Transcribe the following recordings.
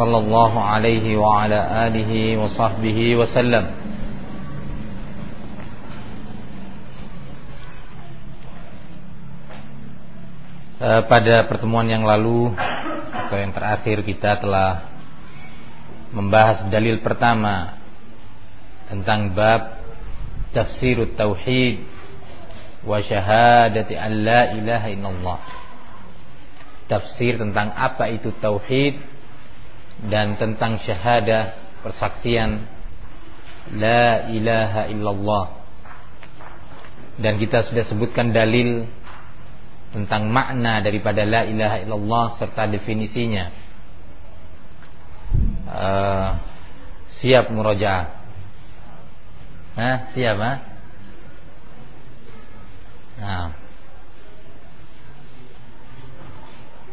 صلى الله عليه وعلى آله وصحبه وسلم Pada pertemuan yang lalu atau yang terakhir kita telah membahas dalil pertama tentang bab tafsirut tauhid wa syahadati an la ilaha illallah. Tafsir tentang apa itu tauhid dan tentang syahadah persaksian la ilaha illallah. Dan kita sudah sebutkan dalil tentang makna daripada la ilaha illallah serta definisinya. Uh, siap murojaah. Hah, siap ha? Nah.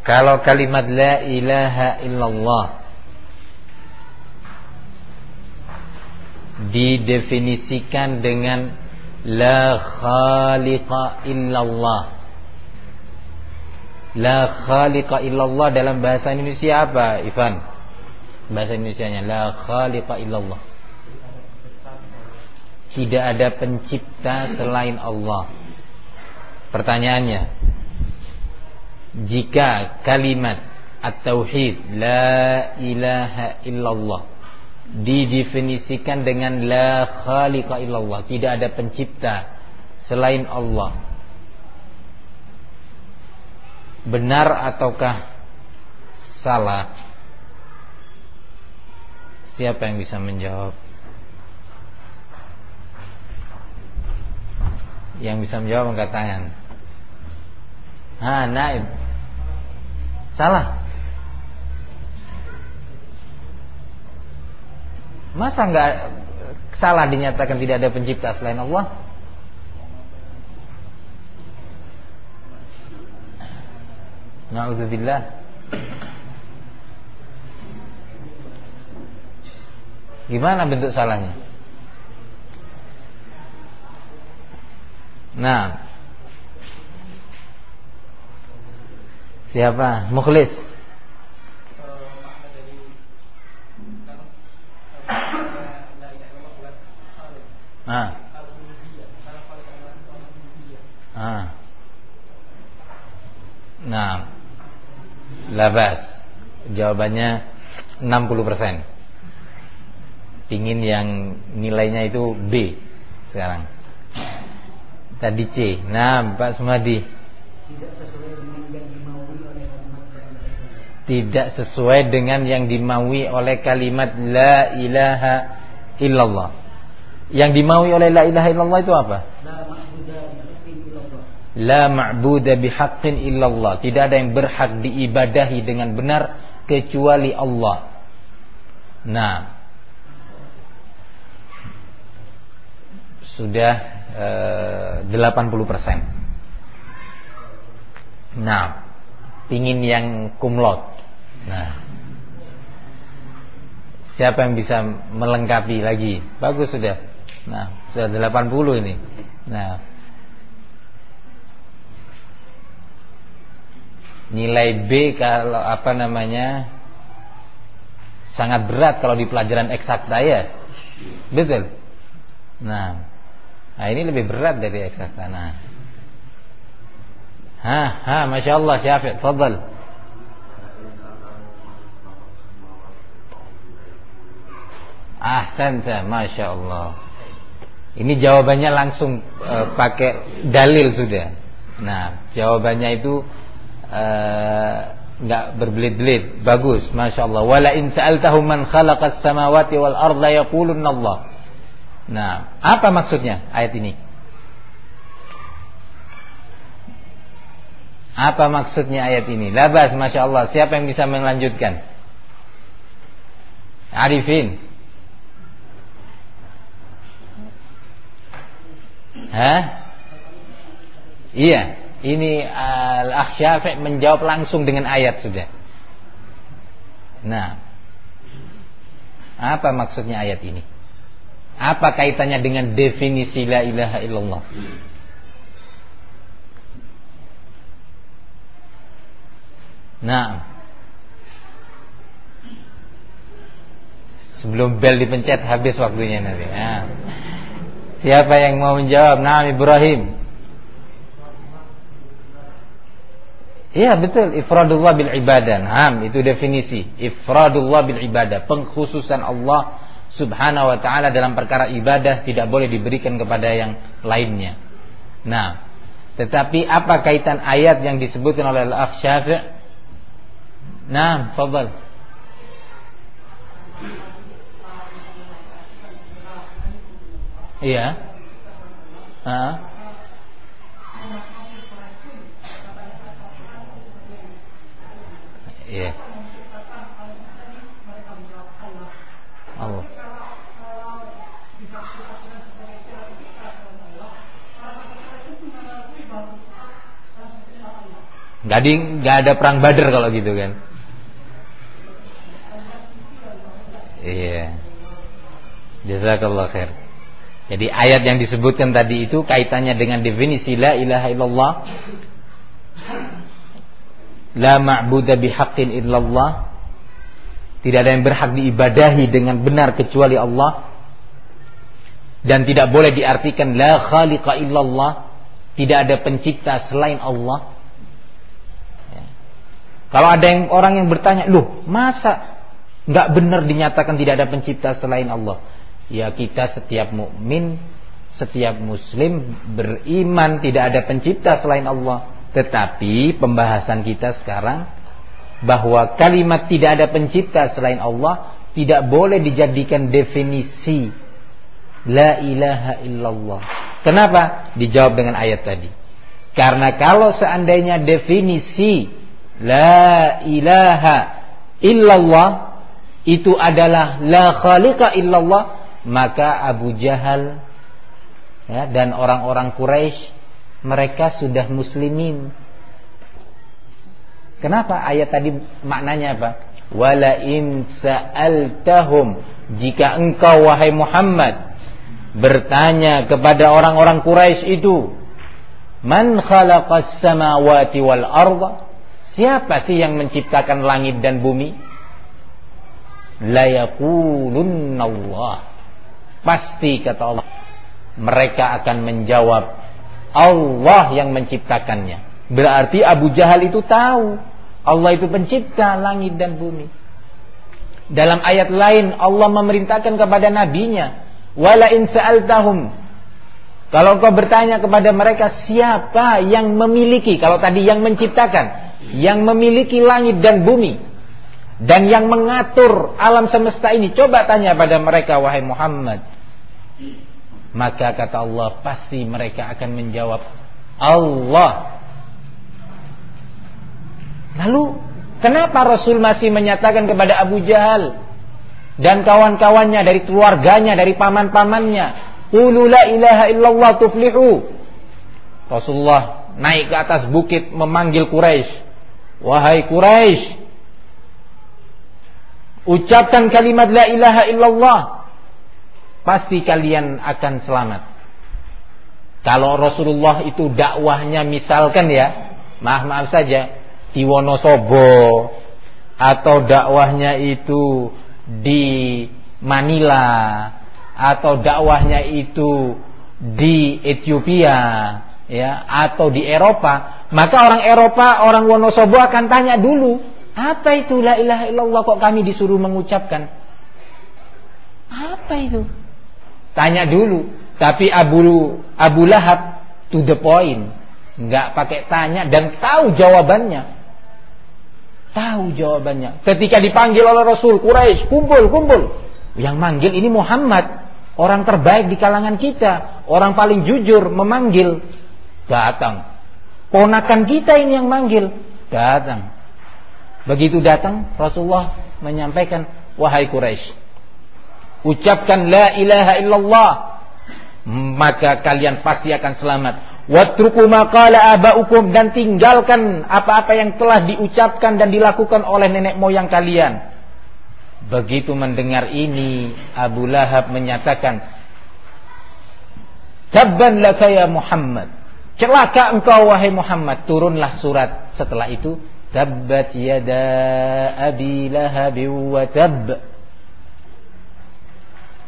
Kalau kalimat la ilaha illallah didefinisikan dengan la khaliqa illallah. La khaliqa illallah dalam bahasa Indonesia apa, Ivan? Bahasa Indonesianya la khaliqa illallah. Tidak ada pencipta selain Allah. Pertanyaannya, jika kalimat at-tauhid la ilaha illallah didefinisikan dengan la khaliqa illallah, tidak ada pencipta selain Allah. Benar ataukah salah? Siapa yang bisa menjawab? Yang bisa menjawab angkat tangan. Ha, naib. Salah. Masa enggak salah dinyatakan tidak ada pencipta selain Allah? Na'udzubillah. Gimana bentuk salahnya? Nah. Siapa? Mukhlis. Ah. Ah. Nah. Labas. Jawabannya 60%. Pingin yang nilainya itu B sekarang. Tadi C. Nah, Pak Sumadi. Tidak sesuai dengan yang dimaui oleh kalimat la ilaha illallah. Yang dimaui oleh la ilaha illallah itu apa? La ma'budu bihaqqin illallah. Tidak ada yang berhak diibadahi dengan benar kecuali Allah. Nah, sudah eh, 80 persen. Nah, ingin yang kumlot. Nah, siapa yang bisa melengkapi lagi? Bagus sudah. Nah, sudah 80 ini. Nah, nilai B kalau apa namanya sangat berat kalau di pelajaran eksakta ya. Betul. Nah, nah ini lebih berat dari eksakta. Nah. Ha, ha, Masya Allah Syafiq, fadal. Ahsanta, Masya Allah. Ini jawabannya langsung uh, pakai dalil sudah. Nah, jawabannya itu nggak uh, berbelit-belit, bagus, masya Allah. Wala in sa'altahum man khalaqas samawati wal arda yaqulun Allah. Nah, apa maksudnya ayat ini? Apa maksudnya ayat ini? Labas, masya Allah. Siapa yang bisa melanjutkan? Arifin. Hah? Iya, ini Al-Akh Syafi' menjawab langsung dengan ayat sudah. Nah, apa maksudnya ayat ini? Apa kaitannya dengan definisi la ilaha illallah? Nah, sebelum bel dipencet habis waktunya nanti. Nah. Siapa yang mau menjawab? Nah, Ibrahim. Iya betul ifradullah bil ibadah. Nah, itu definisi. Ifradullah bil ibadah, pengkhususan Allah Subhanahu wa taala dalam perkara ibadah tidak boleh diberikan kepada yang lainnya. Nah, tetapi apa kaitan ayat yang disebutkan oleh Al-Akh Syafi'? Nah, fadal. Iya. Ah. Iya. Allah. Gak, di, gak ada perang Badar kalau gitu kan. Iya. Jazakallah khair. Jadi ayat yang disebutkan tadi itu kaitannya dengan definisi la ilaha illallah La ma'budu bihaqqin illallah. Tidak ada yang berhak diibadahi dengan benar kecuali Allah. Dan tidak boleh diartikan la khaliqa illallah. Tidak ada pencipta selain Allah. Ya. Kalau ada yang orang yang bertanya, "Loh, masa nggak benar dinyatakan tidak ada pencipta selain Allah?" Ya kita setiap mukmin, setiap muslim beriman tidak ada pencipta selain Allah tetapi pembahasan kita sekarang bahwa kalimat tidak ada pencipta selain Allah tidak boleh dijadikan definisi la ilaha illallah. Kenapa? Dijawab dengan ayat tadi. Karena kalau seandainya definisi la ilaha illallah itu adalah la khaliqa illallah, maka Abu Jahal ya, dan orang-orang Quraisy mereka sudah muslimin. Kenapa ayat tadi maknanya apa? Wala in sa'altahum jika engkau wahai Muhammad bertanya kepada orang-orang Quraisy itu, man khalaqas samawati wal arda? Siapa sih yang menciptakan langit dan bumi? La Allah. Pasti kata Allah, mereka akan menjawab Allah yang menciptakannya. Berarti Abu Jahal itu tahu Allah itu pencipta langit dan bumi. Dalam ayat lain Allah memerintahkan kepada nabinya, "Wala in sa'altahum" Kalau kau bertanya kepada mereka siapa yang memiliki, kalau tadi yang menciptakan, yang memiliki langit dan bumi dan yang mengatur alam semesta ini, coba tanya pada mereka wahai Muhammad. Maka kata Allah pasti mereka akan menjawab Allah. Lalu kenapa Rasul masih menyatakan kepada Abu Jahal dan kawan-kawannya dari keluarganya, dari paman-pamannya, "Qulu la ilaha illallah tuflihu." Rasulullah naik ke atas bukit memanggil Quraisy. Wahai Quraisy, ucapkan kalimat la ilaha illallah pasti kalian akan selamat. Kalau Rasulullah itu dakwahnya misalkan ya, maaf-maaf saja di Wonosobo atau dakwahnya itu di Manila atau dakwahnya itu di Ethiopia ya atau di Eropa, maka orang Eropa, orang Wonosobo akan tanya dulu, apa itu la ilaha illallah kok kami disuruh mengucapkan? Apa itu? Tanya dulu. Tapi Abu Abu Lahab to the point, nggak pakai tanya dan tahu jawabannya. Tahu jawabannya. Ketika dipanggil oleh Rasul Quraisy, kumpul, kumpul. Yang manggil ini Muhammad, orang terbaik di kalangan kita, orang paling jujur memanggil. Datang. Ponakan kita ini yang manggil. Datang. Begitu datang, Rasulullah menyampaikan, "Wahai Quraisy, Ucapkan la ilaha illallah. maka kalian pasti akan selamat. Watruku maqala abaukum dan tinggalkan apa-apa yang telah diucapkan dan dilakukan oleh nenek moyang kalian. Begitu mendengar ini, Abu Lahab menyatakan, "Tabban laka ya Muhammad." Celaka engkau wahai Muhammad. Turunlah surat setelah itu, "Tabbat yada Abi Lahab wa tab."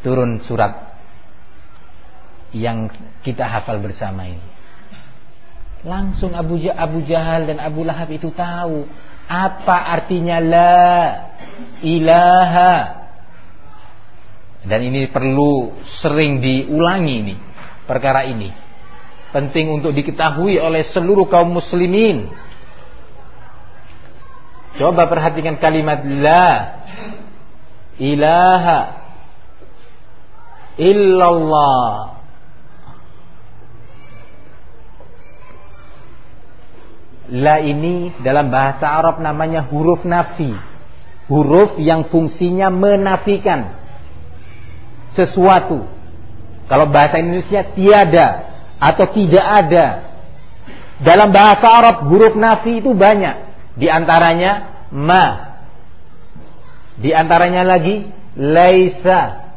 Turun surat yang kita hafal bersama ini. Langsung Abu, Abu Jahal dan Abu Lahab itu tahu apa artinya la ilaha. Dan ini perlu sering diulangi ini perkara ini. Penting untuk diketahui oleh seluruh kaum muslimin. Coba perhatikan kalimat la ilaha illallah La ini dalam bahasa Arab namanya huruf nafi. Huruf yang fungsinya menafikan sesuatu. Kalau bahasa Indonesia tiada atau tidak ada. Dalam bahasa Arab huruf nafi itu banyak. Di antaranya ma. Di antaranya lagi laisa.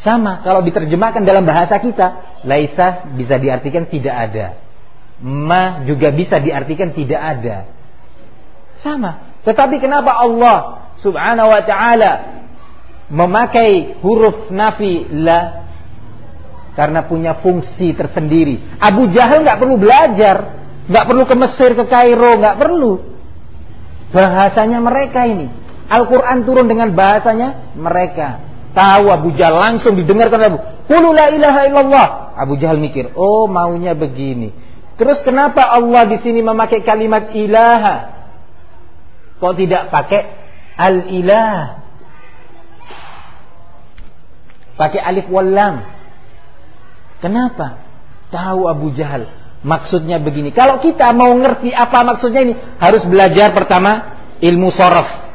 Sama kalau diterjemahkan dalam bahasa kita, laisa bisa diartikan tidak ada ma juga bisa diartikan tidak ada. Sama. Tetapi kenapa Allah Subhanahu wa taala memakai huruf nafi la? Karena punya fungsi tersendiri. Abu Jahal nggak perlu belajar, nggak perlu ke Mesir, ke Kairo, nggak perlu. Bahasanya mereka ini. Al-Quran turun dengan bahasanya mereka. Tahu Abu Jahal langsung didengarkan Abu. Qulu la ilaha illallah. Abu Jahal mikir, oh maunya begini. Terus kenapa Allah di sini memakai kalimat ilaha? Kok tidak pakai al-ilah? Pakai alif wal lam. Kenapa? Tahu Abu Jahal. Maksudnya begini. Kalau kita mau ngerti apa maksudnya ini, harus belajar pertama ilmu sorof.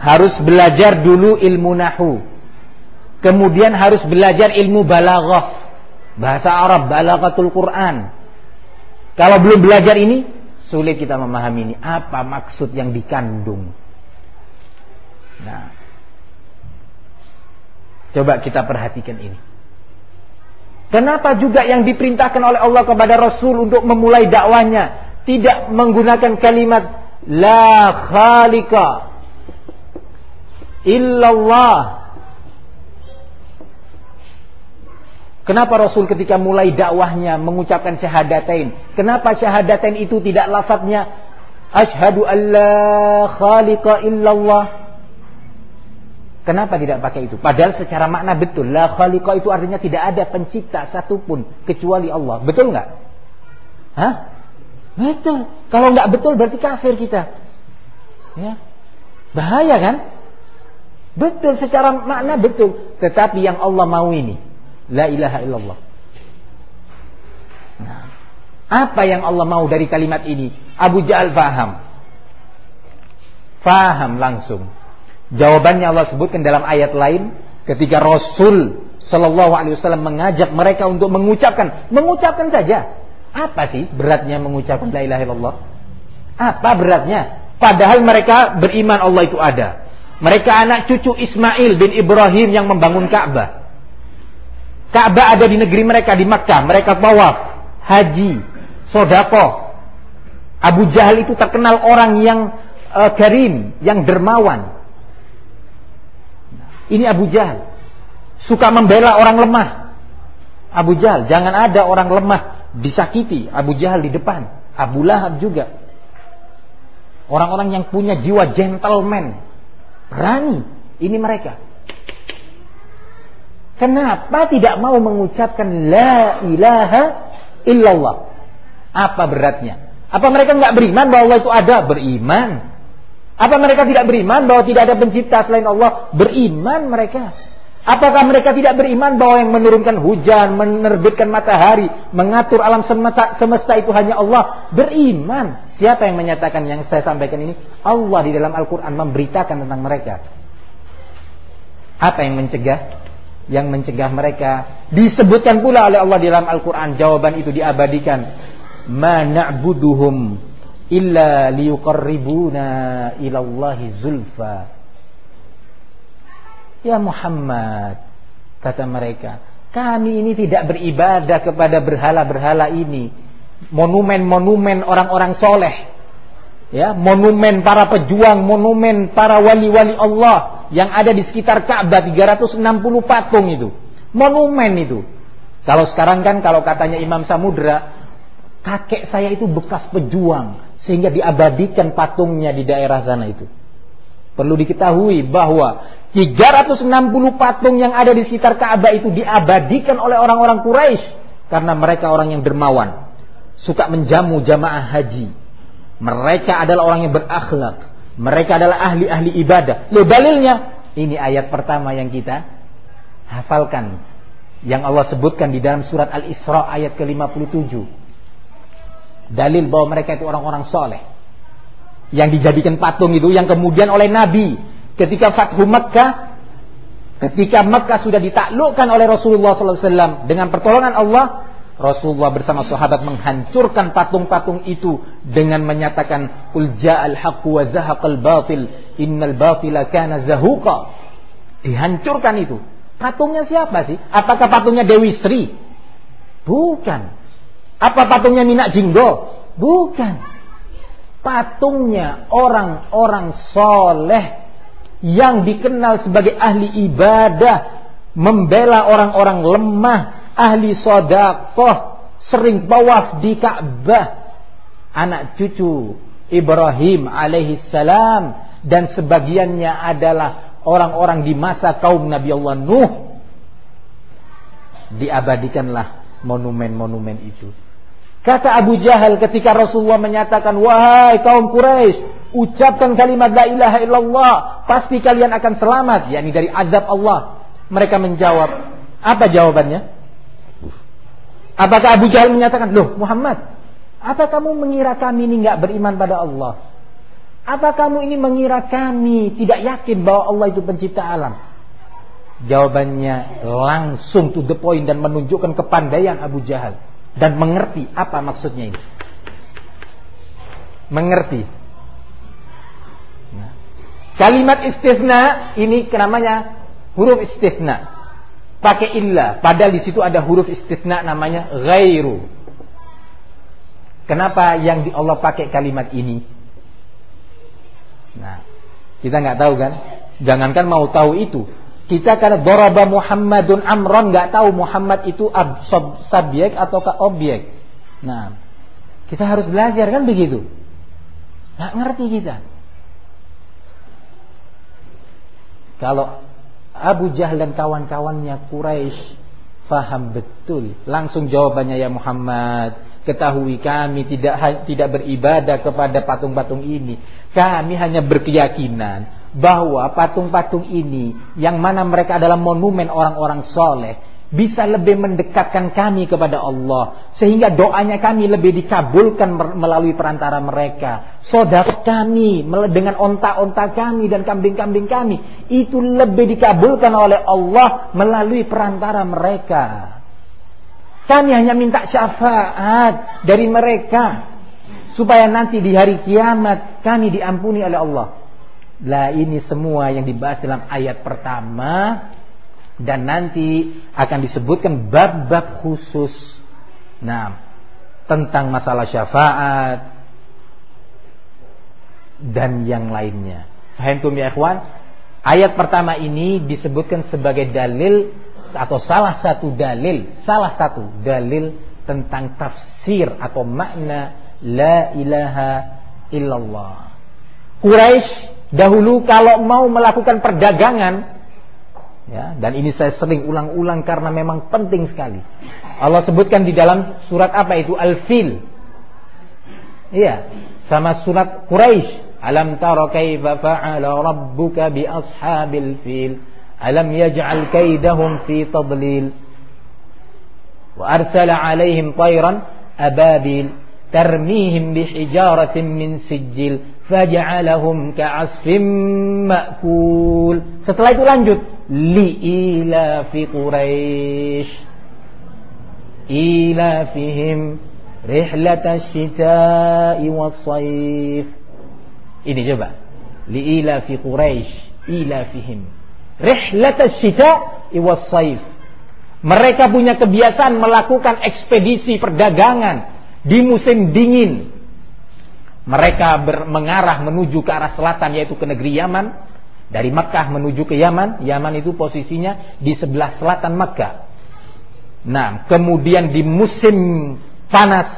Harus belajar dulu ilmu nahu. Kemudian harus belajar ilmu balaghah. Bahasa Arab, balaghatul Quran. Kalau belum belajar ini, sulit kita memahami ini. Apa maksud yang dikandung? Nah, coba kita perhatikan ini. Kenapa juga yang diperintahkan oleh Allah kepada Rasul untuk memulai dakwanya tidak menggunakan kalimat la khaliqa illallah Kenapa Rasul ketika mulai dakwahnya mengucapkan syahadatain? Kenapa syahadatain itu tidak lafadznya asyhadu alla khaliqa illallah? Kenapa tidak pakai itu? Padahal secara makna betul. La khaliqa itu artinya tidak ada pencipta satupun kecuali Allah. Betul nggak? Hah? Betul. Kalau nggak betul berarti kafir kita. Ya. Bahaya kan? Betul secara makna betul. Tetapi yang Allah mau ini La ilaha illallah. Nah, apa yang Allah mau dari kalimat ini? Abu Ja'al faham. Faham langsung. Jawabannya Allah sebutkan dalam ayat lain ketika Rasul Shallallahu Alaihi Wasallam mengajak mereka untuk mengucapkan, mengucapkan saja. Apa sih beratnya mengucapkan la ilaha illallah? Apa beratnya? Padahal mereka beriman Allah itu ada. Mereka anak cucu Ismail bin Ibrahim yang membangun Ka'bah. Ka'bah ada di negeri mereka di Makkah. Mereka tawaf, haji, sodako. Abu Jahal itu terkenal orang yang uh, karim, yang dermawan. Ini Abu Jahal. Suka membela orang lemah. Abu Jahal, jangan ada orang lemah disakiti. Abu Jahal di depan. Abu Lahab juga. Orang-orang yang punya jiwa gentleman. Berani. Ini mereka. Kenapa tidak mau mengucapkan la ilaha illallah? Apa beratnya? Apa mereka nggak beriman bahwa Allah itu ada? Beriman. Apa mereka tidak beriman bahwa tidak ada pencipta selain Allah? Beriman mereka. Apakah mereka tidak beriman bahwa yang menurunkan hujan, menerbitkan matahari, mengatur alam semesta, semesta itu hanya Allah? Beriman. Siapa yang menyatakan yang saya sampaikan ini? Allah di dalam Al-Quran memberitakan tentang mereka. Apa yang mencegah? yang mencegah mereka. Disebutkan pula oleh Allah di dalam Al-Quran. Jawaban itu diabadikan. Ma na'buduhum illa liyuqarribuna ilallahi zulfa. Ya Muhammad, kata mereka, kami ini tidak beribadah kepada berhala-berhala ini. Monumen-monumen orang-orang soleh. Ya, monumen para pejuang, monumen para wali-wali Allah yang ada di sekitar Ka'bah 360 patung itu. Monumen itu. Kalau sekarang kan kalau katanya Imam Samudra, kakek saya itu bekas pejuang sehingga diabadikan patungnya di daerah sana itu. Perlu diketahui bahwa 360 patung yang ada di sekitar Ka'bah itu diabadikan oleh orang-orang Quraisy karena mereka orang yang dermawan, suka menjamu jamaah haji. Mereka adalah orang yang berakhlak. Mereka adalah ahli-ahli ibadah. Loh dalilnya ini ayat pertama yang kita hafalkan yang Allah sebutkan di dalam surat Al-Isra ayat ke-57. Dalil bahwa mereka itu orang-orang soleh. Yang dijadikan patung itu yang kemudian oleh Nabi ketika Fathu Makkah, ketika Makkah sudah ditaklukkan oleh Rasulullah SAW dengan pertolongan Allah, Rasulullah bersama sahabat menghancurkan patung-patung itu dengan menyatakan Qul ja'al haqqu wa zahaqal batil innal batila kana zahuqa. Dihancurkan itu. Patungnya siapa sih? Apakah patungnya Dewi Sri? Bukan. Apa patungnya Minak Jinggo? Bukan. Patungnya orang-orang soleh yang dikenal sebagai ahli ibadah, membela orang-orang lemah, ahli sodakoh, sering bawaf di Ka'bah, anak cucu Ibrahim alaihissalam dan sebagiannya adalah orang-orang di masa kaum Nabi Allah Nuh. Diabadikanlah monumen-monumen itu. Kata Abu Jahal ketika Rasulullah menyatakan, "Wahai kaum Quraisy, ucapkan kalimat la ilaha illallah, pasti kalian akan selamat, yakni dari azab Allah. Mereka menjawab, apa jawabannya? Apakah Abu Jahal menyatakan, loh Muhammad, apa kamu mengira kami ini nggak beriman pada Allah? Apa kamu ini mengira kami tidak yakin bahwa Allah itu pencipta alam? Jawabannya langsung to the point dan menunjukkan kepandaian Abu Jahal dan mengerti apa maksudnya ini. Mengerti Kalimat istisna ini namanya huruf istisna. Pakai illa, padahal di situ ada huruf istisna namanya ghairu. Kenapa yang di Allah pakai kalimat ini? Nah, kita nggak tahu kan? Jangankan mau tahu itu. Kita karena doraba Muhammadun Amron nggak tahu Muhammad itu subjek ataukah objek. Nah, kita harus belajar kan begitu. Nggak ngerti kita. Kalau Abu Jahal dan kawan-kawannya Quraisy faham betul. Langsung jawabannya ya Muhammad, ketahui kami tidak tidak beribadah kepada patung-patung ini. Kami hanya berkeyakinan bahwa patung-patung ini yang mana mereka adalah monumen orang-orang soleh bisa lebih mendekatkan kami kepada Allah. Sehingga doanya kami lebih dikabulkan melalui perantara mereka. Saudara kami dengan onta-onta kami dan kambing-kambing kami itu lebih dikabulkan oleh Allah melalui perantara mereka. Kami hanya minta syafaat dari mereka supaya nanti di hari kiamat kami diampuni oleh Allah. Lah ini semua yang dibahas dalam ayat pertama dan nanti akan disebutkan bab-bab khusus nah tentang masalah syafaat dan yang lainnya. Fahamtum ya ikhwan? Ayat pertama ini disebutkan sebagai dalil atau salah satu dalil, salah satu dalil tentang tafsir atau makna la ilaha illallah. Quraisy dahulu kalau mau melakukan perdagangan Ya, dan ini saya sering ulang-ulang karena memang penting sekali. Allah sebutkan di dalam surat apa itu Al-Fil. Iya, sama surat Quraisy. Alam tara kaifa fa'ala rabbuka bi ashabil fil? Alam yaj'al kaidahum fi tadlil? Wa arsala 'alaihim tayran ababil tarmihim bihijaratin min sijil faj'alahum ka'asfim ma'kul. Setelah itu lanjut. li'ilafi Quraisy ilafihim rihlata syita'i was-saif ini coba. li'ilafi Quraisy ilafihim rihlata syita'i was-saif mereka punya kebiasaan melakukan ekspedisi perdagangan di musim dingin. Mereka ber, mengarah menuju ke arah selatan yaitu ke negeri Yaman. Dari Mekah menuju ke Yaman. Yaman itu posisinya di sebelah selatan Mekah. Nah, kemudian di musim panas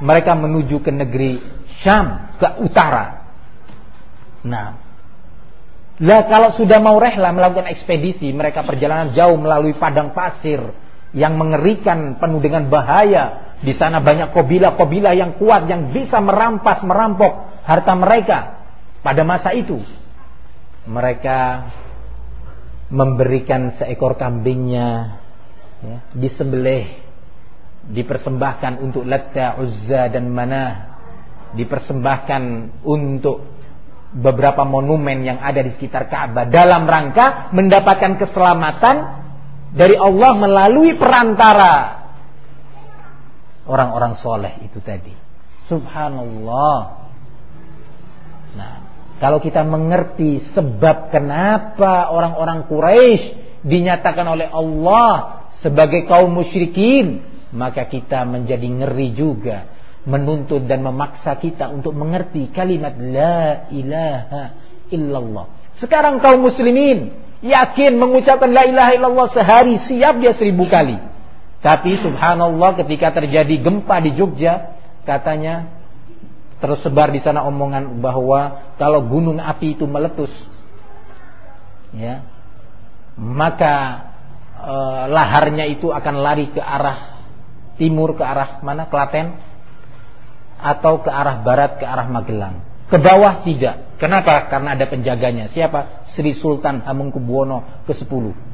mereka menuju ke negeri Syam ke utara. Nah, lah kalau sudah mau rehla melakukan ekspedisi, mereka perjalanan jauh melalui padang pasir yang mengerikan, penuh dengan bahaya. Di sana banyak kobilah-kobilah yang kuat yang bisa merampas, merampok harta mereka pada masa itu. Mereka memberikan seekor kambingnya ya, disembelih, dipersembahkan untuk Latta, Uzza dan Manah, dipersembahkan untuk beberapa monumen yang ada di sekitar Ka'bah dalam rangka mendapatkan keselamatan dari Allah melalui perantara orang-orang soleh itu tadi. Subhanallah. Nah, kalau kita mengerti sebab kenapa orang-orang Quraisy dinyatakan oleh Allah sebagai kaum musyrikin, maka kita menjadi ngeri juga menuntut dan memaksa kita untuk mengerti kalimat la ilaha illallah. Sekarang kaum muslimin yakin mengucapkan la ilaha illallah sehari siap dia seribu kali. Tapi subhanallah ketika terjadi gempa di Jogja katanya tersebar di sana omongan bahwa kalau gunung api itu meletus ya maka e, laharnya itu akan lari ke arah timur ke arah mana Klaten atau ke arah barat ke arah Magelang. Ke bawah tidak. Kenapa? Karena ada penjaganya. Siapa? Sri Sultan Hamengkubuwono ke-10.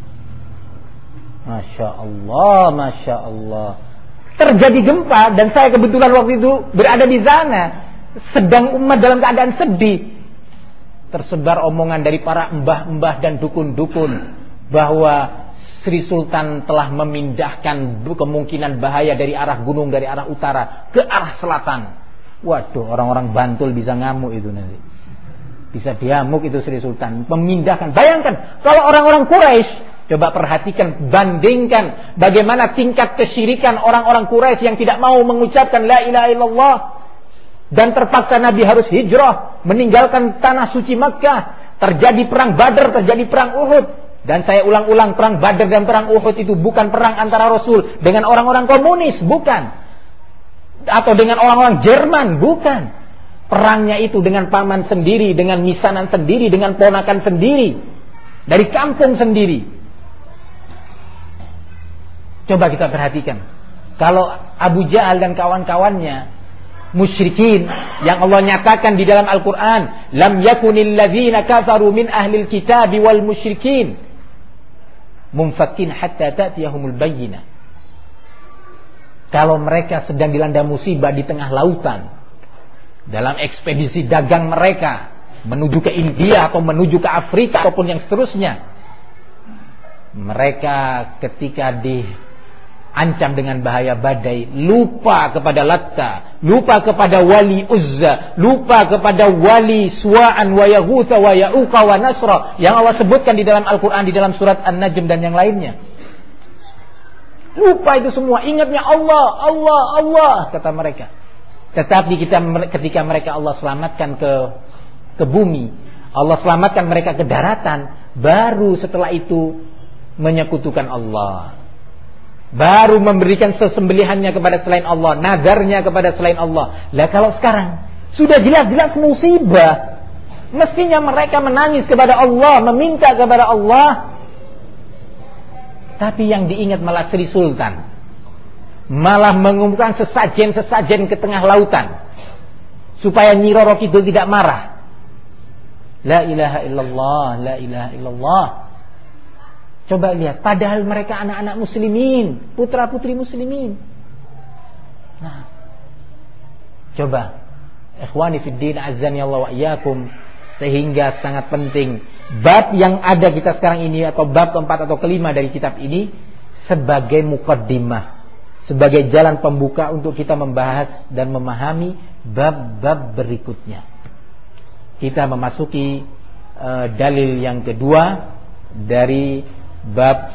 Masya Allah, Masya Allah. Terjadi gempa dan saya kebetulan waktu itu berada di sana. Sedang umat dalam keadaan sedih. Tersebar omongan dari para mbah-mbah dan dukun-dukun. Bahwa Sri Sultan telah memindahkan kemungkinan bahaya dari arah gunung dari arah utara ke arah selatan. Waduh, orang-orang Bantul bisa ngamuk itu nanti. Bisa diamuk itu Sri Sultan. Memindahkan. Bayangkan, kalau orang-orang Quraisy coba perhatikan, bandingkan bagaimana tingkat kesyirikan orang-orang Quraisy yang tidak mau mengucapkan la ilaha illallah dan terpaksa Nabi harus hijrah meninggalkan tanah suci Makkah. Terjadi perang Badar, terjadi perang Uhud. Dan saya ulang-ulang perang Badar dan perang Uhud itu bukan perang antara Rasul dengan orang-orang komunis, bukan. Atau dengan orang-orang Jerman, bukan. Perangnya itu dengan paman sendiri, dengan misanan sendiri, dengan ponakan sendiri. Dari kampung sendiri. Coba kita perhatikan. Kalau Abu Jahal dan kawan-kawannya musyrikin yang Allah nyatakan di dalam Al-Qur'an, lam yakunil ladzina kafaru min ahlil kitab wal musyrikin mumfakin hatta ta'tiyahumul bayyinah. Kalau mereka sedang dilanda musibah di tengah lautan, dalam ekspedisi dagang mereka menuju ke India atau menuju ke Afrika ataupun yang seterusnya, mereka ketika di ancam dengan bahaya badai, lupa kepada Latta, lupa kepada wali Uzza, lupa kepada wali Suwa'an wa Yahutha wa Ya'uqa wa Nasra. Yang Allah sebutkan di dalam Al-Qur'an di dalam surat An-Najm dan yang lainnya. Lupa itu semua, ingatnya Allah, Allah, Allah kata mereka. Tetapi kita ketika mereka Allah selamatkan ke ke bumi, Allah selamatkan mereka ke daratan, baru setelah itu menyekutukan Allah baru memberikan sesembelihannya kepada selain Allah, nadarnya kepada selain Allah. Lah kalau sekarang sudah jelas-jelas musibah, mestinya mereka menangis kepada Allah, meminta kepada Allah. Tapi yang diingat malah Sri Sultan. Malah mengumumkan sesajen-sesajen ke tengah lautan. Supaya Nyi Roro Kidul tidak marah. La ilaha illallah, la ilaha illallah. Coba lihat, padahal mereka anak-anak muslimin, putra-putri muslimin. Nah, coba, ikhwani fiddin azani Allah wa sehingga sangat penting bab yang ada kita sekarang ini atau bab keempat atau kelima dari kitab ini sebagai mukaddimah, sebagai jalan pembuka untuk kita membahas dan memahami bab-bab berikutnya. Kita memasuki uh, dalil yang kedua dari bab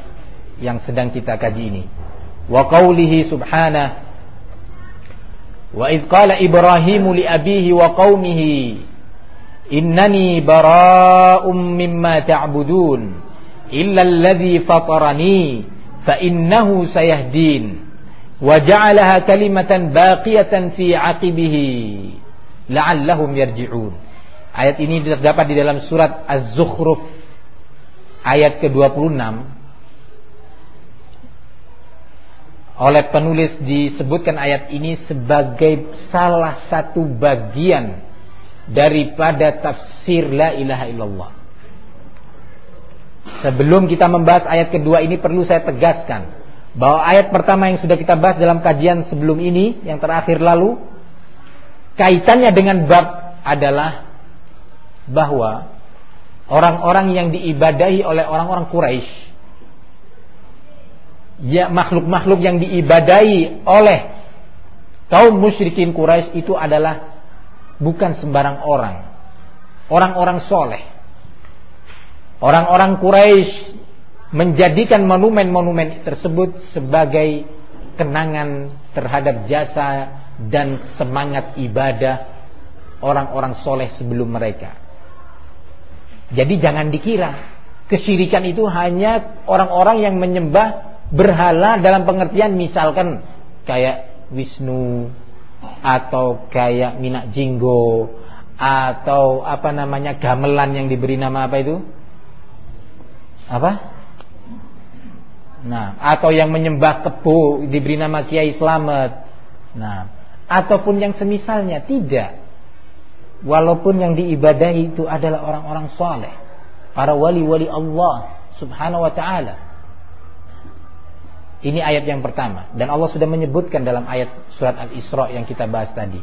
yang sedang kita kaji ini. Wa qawlihi subhanahu Wa idh qala Ibrahimu li abihi wa qaumihi Innani bara'um mimma ta'budun illa alladhi fatarani fa innahu sayahdin wa ja'alaha kalimatan baqiyatan fi 'aqibihi la'allahum yarji'un. Ayat ini terdapat di dalam surat Az-Zukhruf ayat ke-26 oleh penulis disebutkan ayat ini sebagai salah satu bagian daripada tafsir la ilaha illallah. Sebelum kita membahas ayat kedua ini perlu saya tegaskan bahwa ayat pertama yang sudah kita bahas dalam kajian sebelum ini yang terakhir lalu kaitannya dengan bab adalah bahwa orang-orang yang diibadahi oleh orang-orang Quraisy ya makhluk-makhluk yang diibadahi oleh kaum musyrikin Quraisy itu adalah bukan sembarang orang. Orang-orang soleh. Orang-orang Quraisy menjadikan monumen-monumen tersebut sebagai kenangan terhadap jasa dan semangat ibadah orang-orang soleh sebelum mereka. Jadi jangan dikira kesyirikan itu hanya orang-orang yang menyembah berhala dalam pengertian misalkan kayak Wisnu, atau kayak minak jinggo atau apa namanya gamelan yang diberi nama apa itu? Apa? Nah, atau yang menyembah kebo diberi nama Kiai Slamet. Nah, ataupun yang semisalnya tidak. Walaupun yang diibadahi itu adalah orang-orang soleh, para wali-wali Allah Subhanahu wa taala. Ini ayat yang pertama dan Allah sudah menyebutkan dalam ayat surat Al-Isra yang kita bahas tadi.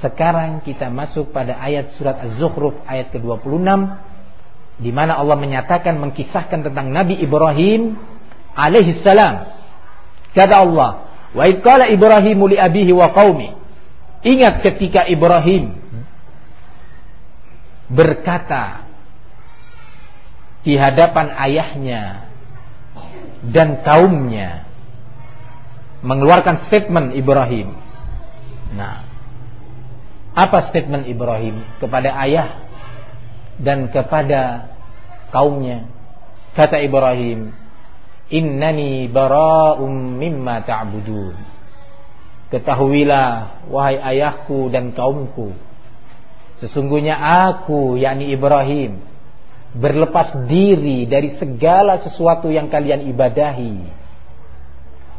Sekarang kita masuk pada ayat surat Az-Zukhruf ayat ke-26 di mana Allah menyatakan mengkisahkan tentang Nabi Ibrahim alaihi salam. Kata Allah, "Wa qala Ibrahimu li abihi wa qaumi." Ingat ketika Ibrahim berkata di hadapan ayahnya dan kaumnya mengeluarkan statement Ibrahim. Nah, apa statement Ibrahim kepada ayah dan kepada kaumnya? Kata Ibrahim, "Innani bara'um mimma ta'budun." Ketahuilah wahai ayahku dan kaumku, sesungguhnya aku yakni Ibrahim berlepas diri dari segala sesuatu yang kalian ibadahi.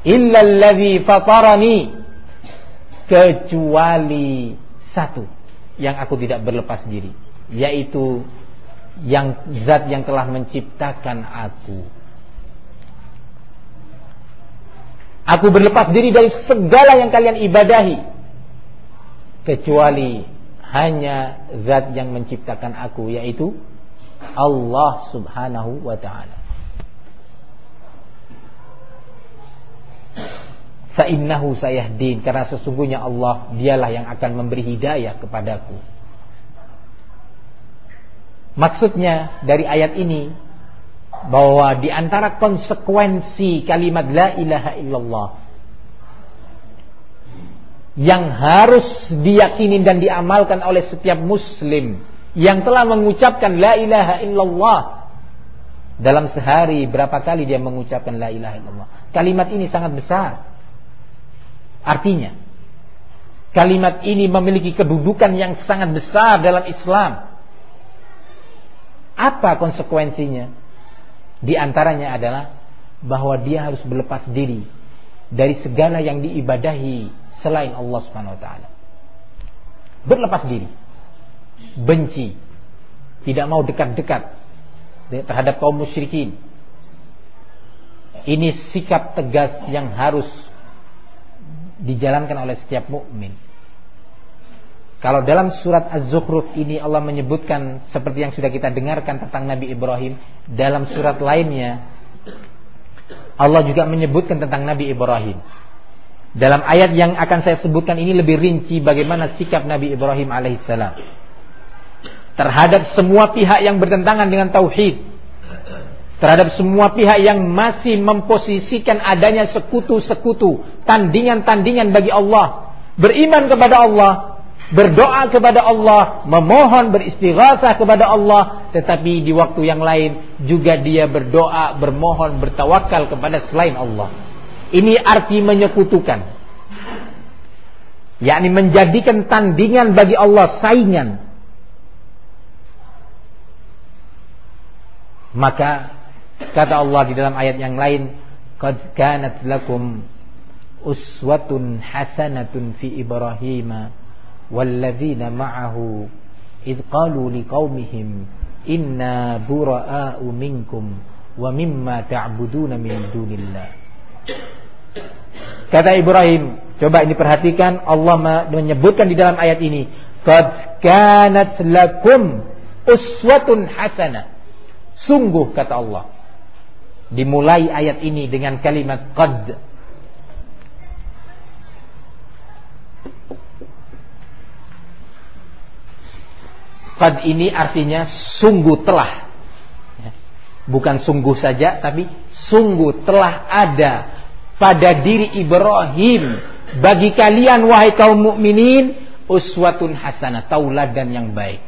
Illalladzi fatarani kecuali satu yang aku tidak berlepas diri yaitu yang zat yang telah menciptakan aku. Aku berlepas diri dari segala yang kalian ibadahi kecuali hanya zat yang menciptakan aku yaitu Allah Subhanahu wa taala. Fa'innahu sayahdin karena sesungguhnya Allah dialah yang akan memberi hidayah kepadaku. Maksudnya dari ayat ini bahwa di antara konsekuensi kalimat la ilaha illallah yang harus diyakini dan diamalkan oleh setiap muslim yang telah mengucapkan la ilaha illallah dalam sehari berapa kali dia mengucapkan la ilaha illallah. Kalimat ini sangat besar. Artinya kalimat ini memiliki kedudukan yang sangat besar dalam Islam. Apa konsekuensinya? Di antaranya adalah bahwa dia harus berlepas diri dari segala yang diibadahi selain Allah Subhanahu wa taala. Berlepas diri benci, tidak mau dekat-dekat terhadap kaum musyrikin. Ini sikap tegas yang harus dijalankan oleh setiap mukmin. Kalau dalam surat Az-Zukhruf ini Allah menyebutkan seperti yang sudah kita dengarkan tentang Nabi Ibrahim, dalam surat lainnya Allah juga menyebutkan tentang Nabi Ibrahim. Dalam ayat yang akan saya sebutkan ini lebih rinci bagaimana sikap Nabi Ibrahim alaihissalam terhadap semua pihak yang bertentangan dengan tauhid, terhadap semua pihak yang masih memposisikan adanya sekutu-sekutu, tandingan-tandingan bagi Allah, beriman kepada Allah, berdoa kepada Allah, memohon beristighatsah kepada Allah, tetapi di waktu yang lain juga dia berdoa, bermohon, bertawakal kepada selain Allah. Ini arti menyekutukan. Yakni menjadikan tandingan bagi Allah saingan. Maka kata Allah di dalam ayat yang lain, "Qad kanat lakum uswatun hasanatun fi Ibrahim walladzina ma'ahu id qalu liqaumihim inna bura'a'u minkum wa mimma ta'buduna min dunillah." Kata Ibrahim, coba ini perhatikan Allah menyebutkan di dalam ayat ini, "Qad kanat lakum uswatun hasanah." Sungguh kata Allah. Dimulai ayat ini dengan kalimat qad Qad ini artinya sungguh telah. Bukan sungguh saja, tapi sungguh telah ada pada diri Ibrahim bagi kalian wahai kaum mukminin uswatun hasanah, tauladan yang baik.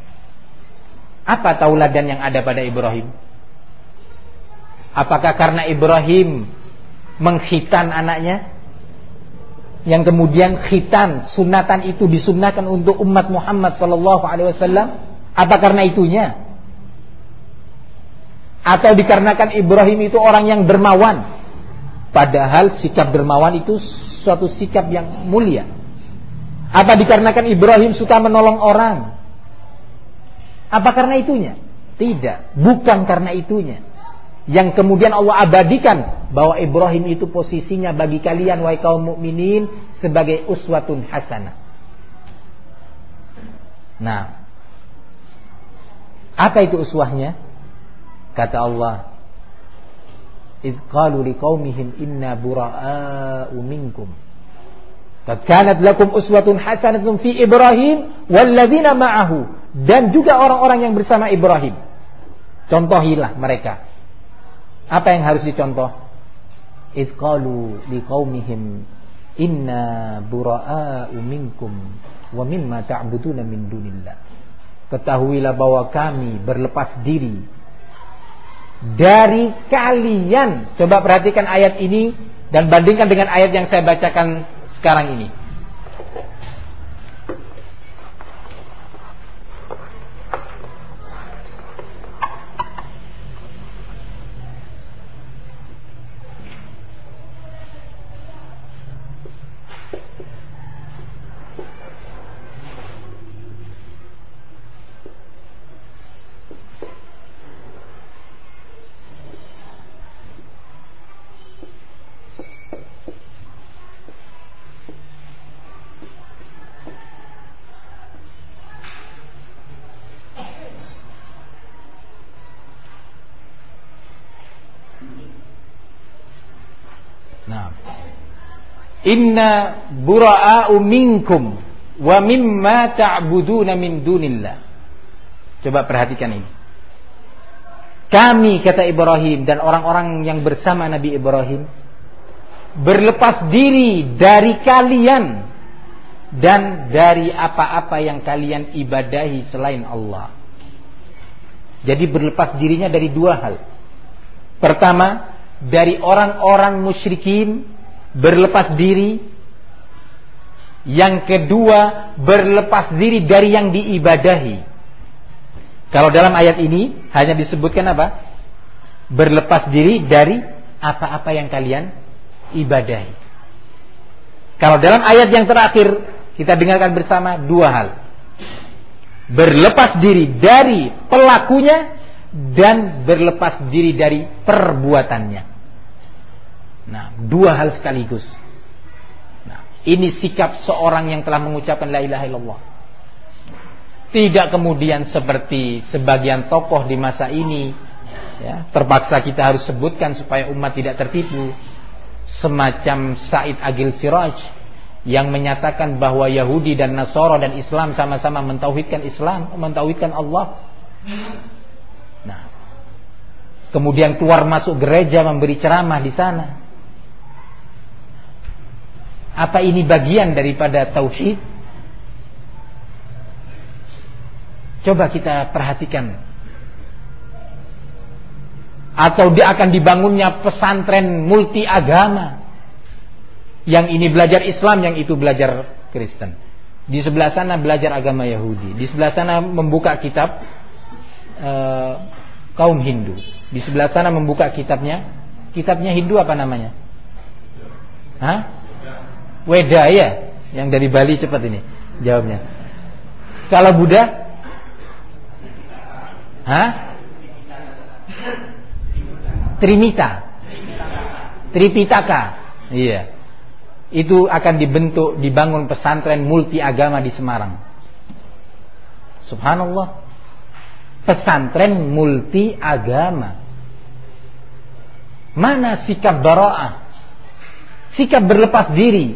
Apa tauladan yang ada pada Ibrahim? Apakah karena Ibrahim menghitan anaknya? Yang kemudian khitan sunatan itu disunahkan untuk umat Muhammad sallallahu alaihi wasallam apa karena itunya? Atau dikarenakan Ibrahim itu orang yang dermawan. Padahal sikap dermawan itu suatu sikap yang mulia. Apa dikarenakan Ibrahim suka menolong orang? Apa karena itunya? Tidak, bukan karena itunya. Yang kemudian Allah abadikan bahwa Ibrahim itu posisinya bagi kalian wahai kaum mukminin sebagai uswatun hasanah. Nah, apa itu uswahnya? Kata Allah, "Idz qalu liqaumihim inna bura'a'u minkum." Qad kanat lakum uswatun hasanatun fi Ibrahim walladzina ma'ahu dan juga orang-orang yang bersama Ibrahim. Contohilah mereka. Apa yang harus dicontoh? Idz qalu liqaumihim inna bura'a'u minkum wa mimma ta'buduna min dunillah ketahuilah bahwa kami berlepas diri dari kalian. Coba perhatikan ayat ini dan bandingkan dengan ayat yang saya bacakan sekarang ini. Inna bura'a'u minkum wa mimma ta'buduna min dunillah. Coba perhatikan ini. Kami kata Ibrahim dan orang-orang yang bersama Nabi Ibrahim berlepas diri dari kalian dan dari apa-apa yang kalian ibadahi selain Allah. Jadi berlepas dirinya dari dua hal. Pertama, dari orang-orang musyrikin berlepas diri. Yang kedua, berlepas diri dari yang diibadahi. Kalau dalam ayat ini hanya disebutkan apa? Berlepas diri dari apa-apa yang kalian ibadahi. Kalau dalam ayat yang terakhir kita dengarkan bersama dua hal. Berlepas diri dari pelakunya dan berlepas diri dari perbuatannya. Nah, dua hal sekaligus. Nah, ini sikap seorang yang telah mengucapkan la ilaha illallah. Tidak kemudian seperti sebagian tokoh di masa ini ya, terpaksa kita harus sebutkan supaya umat tidak tertipu. Semacam Said Agil Siraj yang menyatakan bahwa Yahudi dan Nasoro dan Islam sama-sama mentauhidkan Islam, mentauhidkan Allah. Nah, kemudian keluar masuk gereja memberi ceramah di sana. Apa ini bagian daripada tauhid? Coba kita perhatikan. Atau dia akan dibangunnya pesantren multi agama. Yang ini belajar Islam, yang itu belajar Kristen. Di sebelah sana belajar agama Yahudi. Di sebelah sana membuka kitab uh, kaum Hindu. Di sebelah sana membuka kitabnya. Kitabnya Hindu apa namanya? Hah? Weda ya, yang dari Bali cepat ini jawabnya. Kalau Buddha? Hah? Trimita. Tripitaka. Iya. Itu akan dibentuk, dibangun pesantren multi agama di Semarang. Subhanallah. Pesantren multi agama. Mana sikap bara'ah? Sikap berlepas diri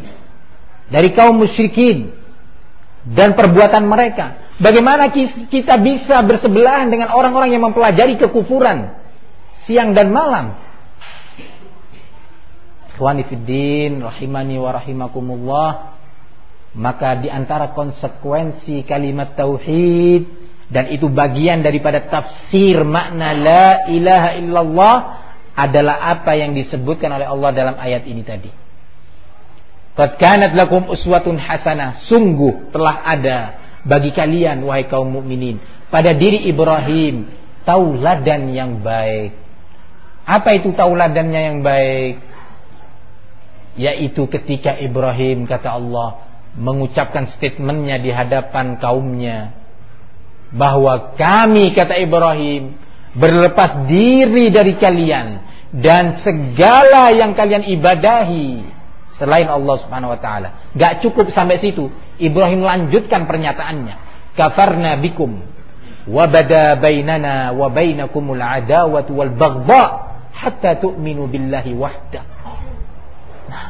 dari kaum musyrikin dan perbuatan mereka. Bagaimana kita bisa bersebelahan dengan orang-orang yang mempelajari kekufuran siang dan malam? Rahimani wa rahimakumullah. Maka di antara konsekuensi kalimat tauhid dan itu bagian daripada tafsir makna la ilaha illallah adalah apa yang disebutkan oleh Allah dalam ayat ini tadi. Qad lakum uswatun hasanah. Sungguh telah ada bagi kalian wahai kaum mukminin pada diri Ibrahim tauladan yang baik. Apa itu tauladannya yang baik? Yaitu ketika Ibrahim kata Allah mengucapkan statementnya di hadapan kaumnya bahwa kami kata Ibrahim berlepas diri dari kalian dan segala yang kalian ibadahi selain Allah Subhanahu wa taala. Gak cukup sampai situ. Ibrahim lanjutkan pernyataannya. Kafarna bikum wa bada bainana wa bainakumul adawatu wal baghdha hatta tu'minu billahi wahda. Nah.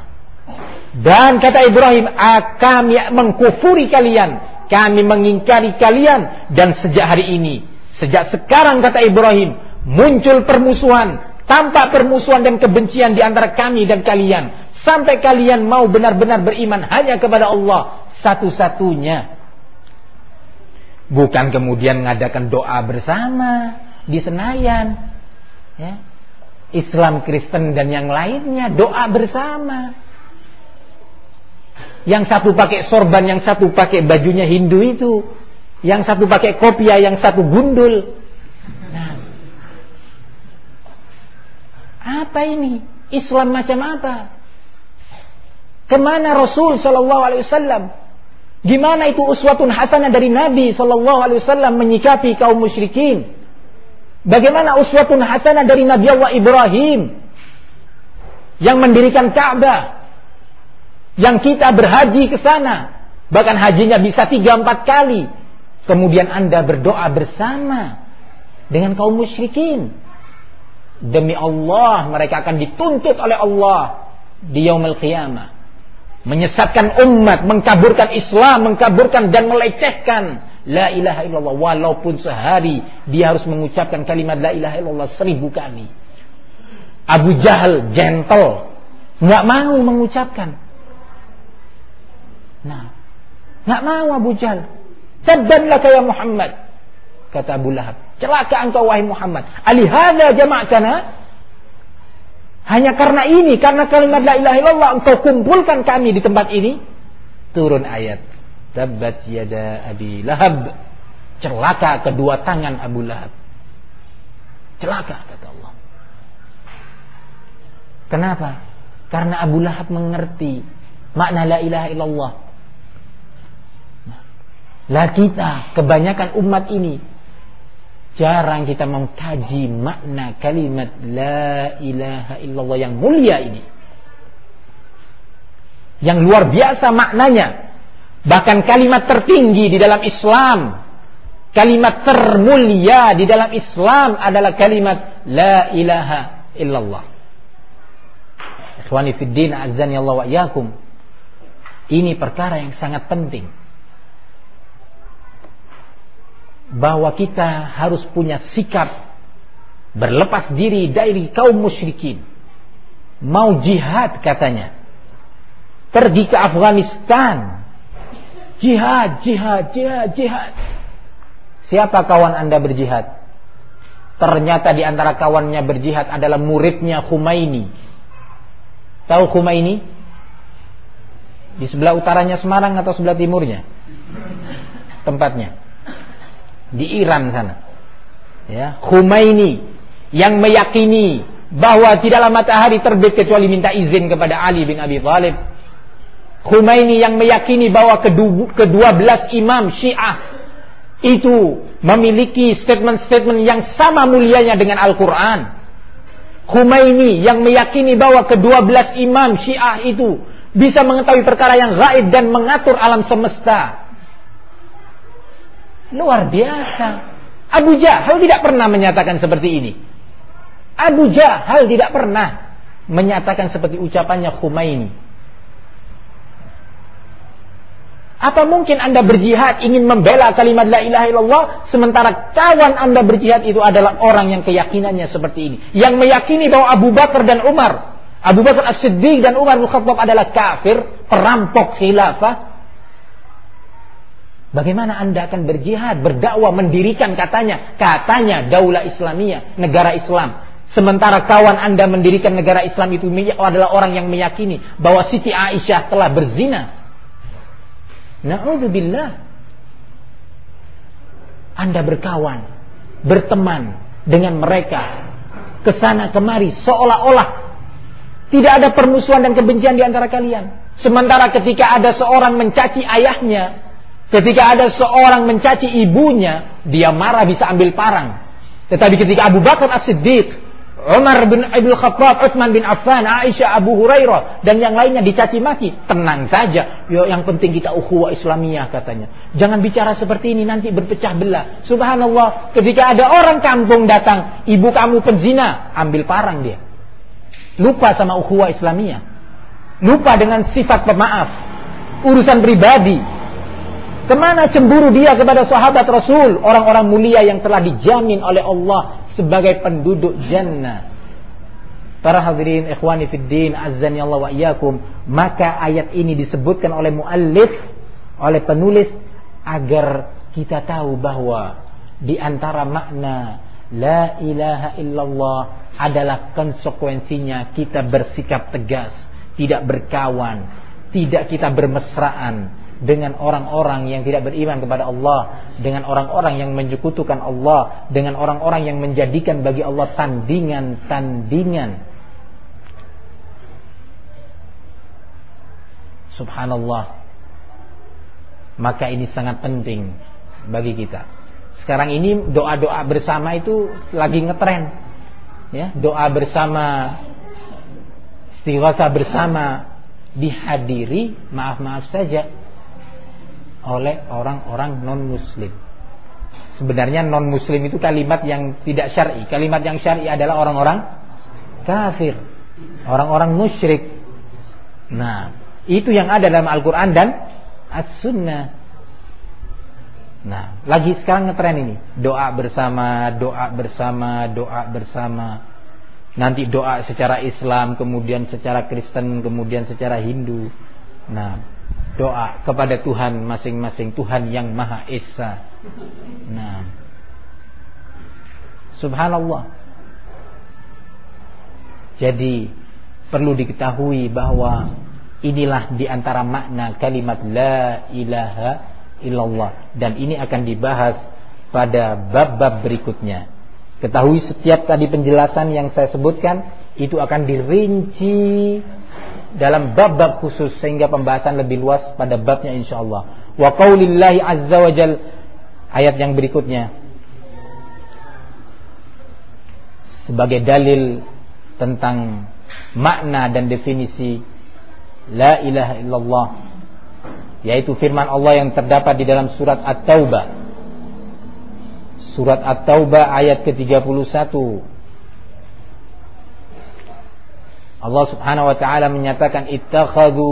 Dan kata Ibrahim, kami mengkufuri kalian, kami mengingkari kalian dan sejak hari ini, sejak sekarang kata Ibrahim, muncul permusuhan, tampak permusuhan dan kebencian di antara kami dan kalian Sampai kalian mau benar-benar beriman hanya kepada Allah satu-satunya. Bukan kemudian mengadakan doa bersama di Senayan. Ya. Islam, Kristen dan yang lainnya doa bersama. Yang satu pakai sorban, yang satu pakai bajunya Hindu itu. Yang satu pakai kopiah, yang satu gundul. Nah. Apa ini? Islam macam apa? Ke mana Rasul Shallallahu Alaihi Wasallam? Gimana itu uswatun hasanah dari Nabi Shallallahu Alaihi Wasallam menyikapi kaum musyrikin? Bagaimana uswatun hasanah dari Nabi Allah Ibrahim yang mendirikan Ka'bah? Yang kita berhaji ke sana, bahkan hajinya bisa tiga empat kali. Kemudian anda berdoa bersama dengan kaum musyrikin. Demi Allah mereka akan dituntut oleh Allah di yaumul qiyamah menyesatkan umat, mengkaburkan Islam, mengkaburkan dan melecehkan la ilaha illallah walaupun sehari dia harus mengucapkan kalimat la ilaha illallah seribu kali. Abu Jahal gentle, nggak mau mengucapkan. Nah, nggak mau Abu Jahal. Tabbanlah ya Muhammad. Kata Abu Lahab. Celaka engkau wahai Muhammad. Alihada jama'atana hanya karena ini, karena kalimat la ilaha illallah engkau kumpulkan kami di tempat ini. Turun ayat. Tabbat yada Abi Lahab. Celaka kedua tangan Abu Lahab. Celaka kata Allah. Kenapa? Karena Abu Lahab mengerti makna la ilaha illallah. Nah, lah kita, kebanyakan umat ini Jarang kita mengkaji makna kalimat La ilaha illallah yang mulia ini Yang luar biasa maknanya Bahkan kalimat tertinggi di dalam Islam Kalimat termulia di dalam Islam adalah kalimat La ilaha illallah. Ikhwani fiddin azani Allah wa. Ini perkara yang sangat penting. Bahwa kita harus punya sikap berlepas diri dari kaum musyrikin. Mau jihad katanya. Pergi ke Afghanistan. Jihad, jihad, jihad, jihad Siapa kawan anda berjihad? Ternyata di antara kawannya berjihad adalah muridnya Khumaini. Tahu Khumaini? Di sebelah utaranya Semarang atau sebelah timurnya? Tempatnya. Di Iran sana. Ya, Khumaini yang meyakini bahwa tidaklah matahari terbit kecuali minta izin kepada Ali bin Abi Thalib. Khumaini yang meyakini bahwa kedua belas imam Syiah itu memiliki statement-statement yang sama mulianya dengan Al-Quran. Khumaini yang meyakini bahwa kedua belas imam syiah itu bisa mengetahui perkara yang gaib dan mengatur alam semesta. Luar biasa. Abu Jahal tidak pernah menyatakan seperti ini. Abu Jahal tidak pernah menyatakan seperti ucapannya Khumaini. Apa mungkin Anda berjihad ingin membela kalimat la ilaha illallah sementara kawan Anda berjihad itu adalah orang yang keyakinannya seperti ini, yang meyakini bahwa Abu Bakar dan Umar, Abu Bakar As-Siddiq dan Umar bin Khattab adalah kafir, perampok khilafah. Bagaimana Anda akan berjihad, berdakwah, mendirikan katanya, katanya daulah Islamiyah, negara Islam. Sementara kawan Anda mendirikan negara Islam itu adalah orang yang meyakini bahwa Siti Aisyah telah berzina Na'udzubillah. Anda berkawan, berteman dengan mereka ke sana kemari seolah-olah tidak ada permusuhan dan kebencian di antara kalian. Sementara ketika ada seorang mencaci ayahnya, ketika ada seorang mencaci ibunya, dia marah bisa ambil parang. Tetapi ketika Abu Bakar As-Siddiq Umar bin Abdul Khattab, Utsman bin Affan, Aisyah, Abu Hurairah dan yang lainnya dicaci maki. Tenang saja. Yo yang penting kita ukhuwah Islamiyah katanya. Jangan bicara seperti ini nanti berpecah belah. Subhanallah, ketika ada orang kampung datang, ibu kamu penzina, ambil parang dia. Lupa sama ukhuwah Islamiyah. Lupa dengan sifat pemaaf. Urusan pribadi. Ke mana cemburu dia kepada sahabat Rasul, orang-orang mulia yang telah dijamin oleh Allah sebagai penduduk jannah. Para hadirin ikhwani fiddin azzani Allah wa iyyakum, maka ayat ini disebutkan oleh muallif oleh penulis agar kita tahu bahwa di antara makna la ilaha illallah adalah konsekuensinya kita bersikap tegas, tidak berkawan, tidak kita bermesraan, dengan orang-orang yang tidak beriman kepada Allah, dengan orang-orang yang menyekutukan Allah, dengan orang-orang yang menjadikan bagi Allah tandingan-tandingan. Subhanallah. Maka ini sangat penting bagi kita. Sekarang ini doa-doa bersama itu lagi ngetren. Ya, doa bersama istighatsah bersama dihadiri, maaf-maaf saja oleh orang-orang non-muslim. Sebenarnya non-muslim itu kalimat yang tidak syar'i. Kalimat yang syar'i adalah orang-orang kafir, orang-orang musyrik. Nah, itu yang ada dalam Al-Qur'an dan As-Sunnah. Nah, lagi sekarang ngetren ini, doa bersama, doa bersama, doa bersama. Nanti doa secara Islam, kemudian secara Kristen, kemudian secara Hindu. Nah, doa kepada Tuhan masing-masing Tuhan yang Maha Esa. Nah. Subhanallah. Jadi perlu diketahui bahwa inilah di antara makna kalimat la ilaha illallah dan ini akan dibahas pada bab-bab berikutnya. Ketahui setiap tadi penjelasan yang saya sebutkan itu akan dirinci dalam bab-bab khusus sehingga pembahasan lebih luas pada babnya insyaallah. Wa qaulillahi azza wa jal ayat yang berikutnya sebagai dalil tentang makna dan definisi la ilaha illallah yaitu firman Allah yang terdapat di dalam surat At-Taubah Surat At-Taubah ayat ke-31. Allah Subhanahu wa taala menyatakan ittakhadhu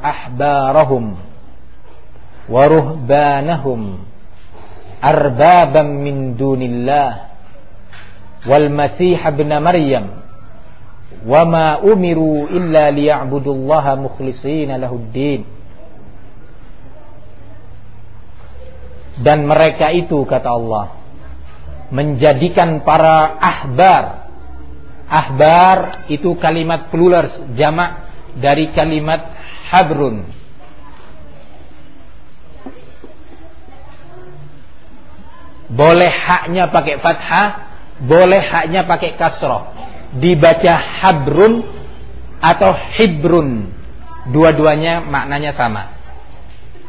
ahbarahum wa ruhbanahum arbabam min dunillah wal masih ibn maryam wama umiru illa liya'budullaha mukhlishina lahuddin. Dan mereka itu kata Allah menjadikan para ahbar ahbar itu kalimat plural jamak dari kalimat habrun. Boleh haknya pakai fathah boleh haknya pakai kasroh dibaca habrun atau hibrun. Dua-duanya maknanya sama.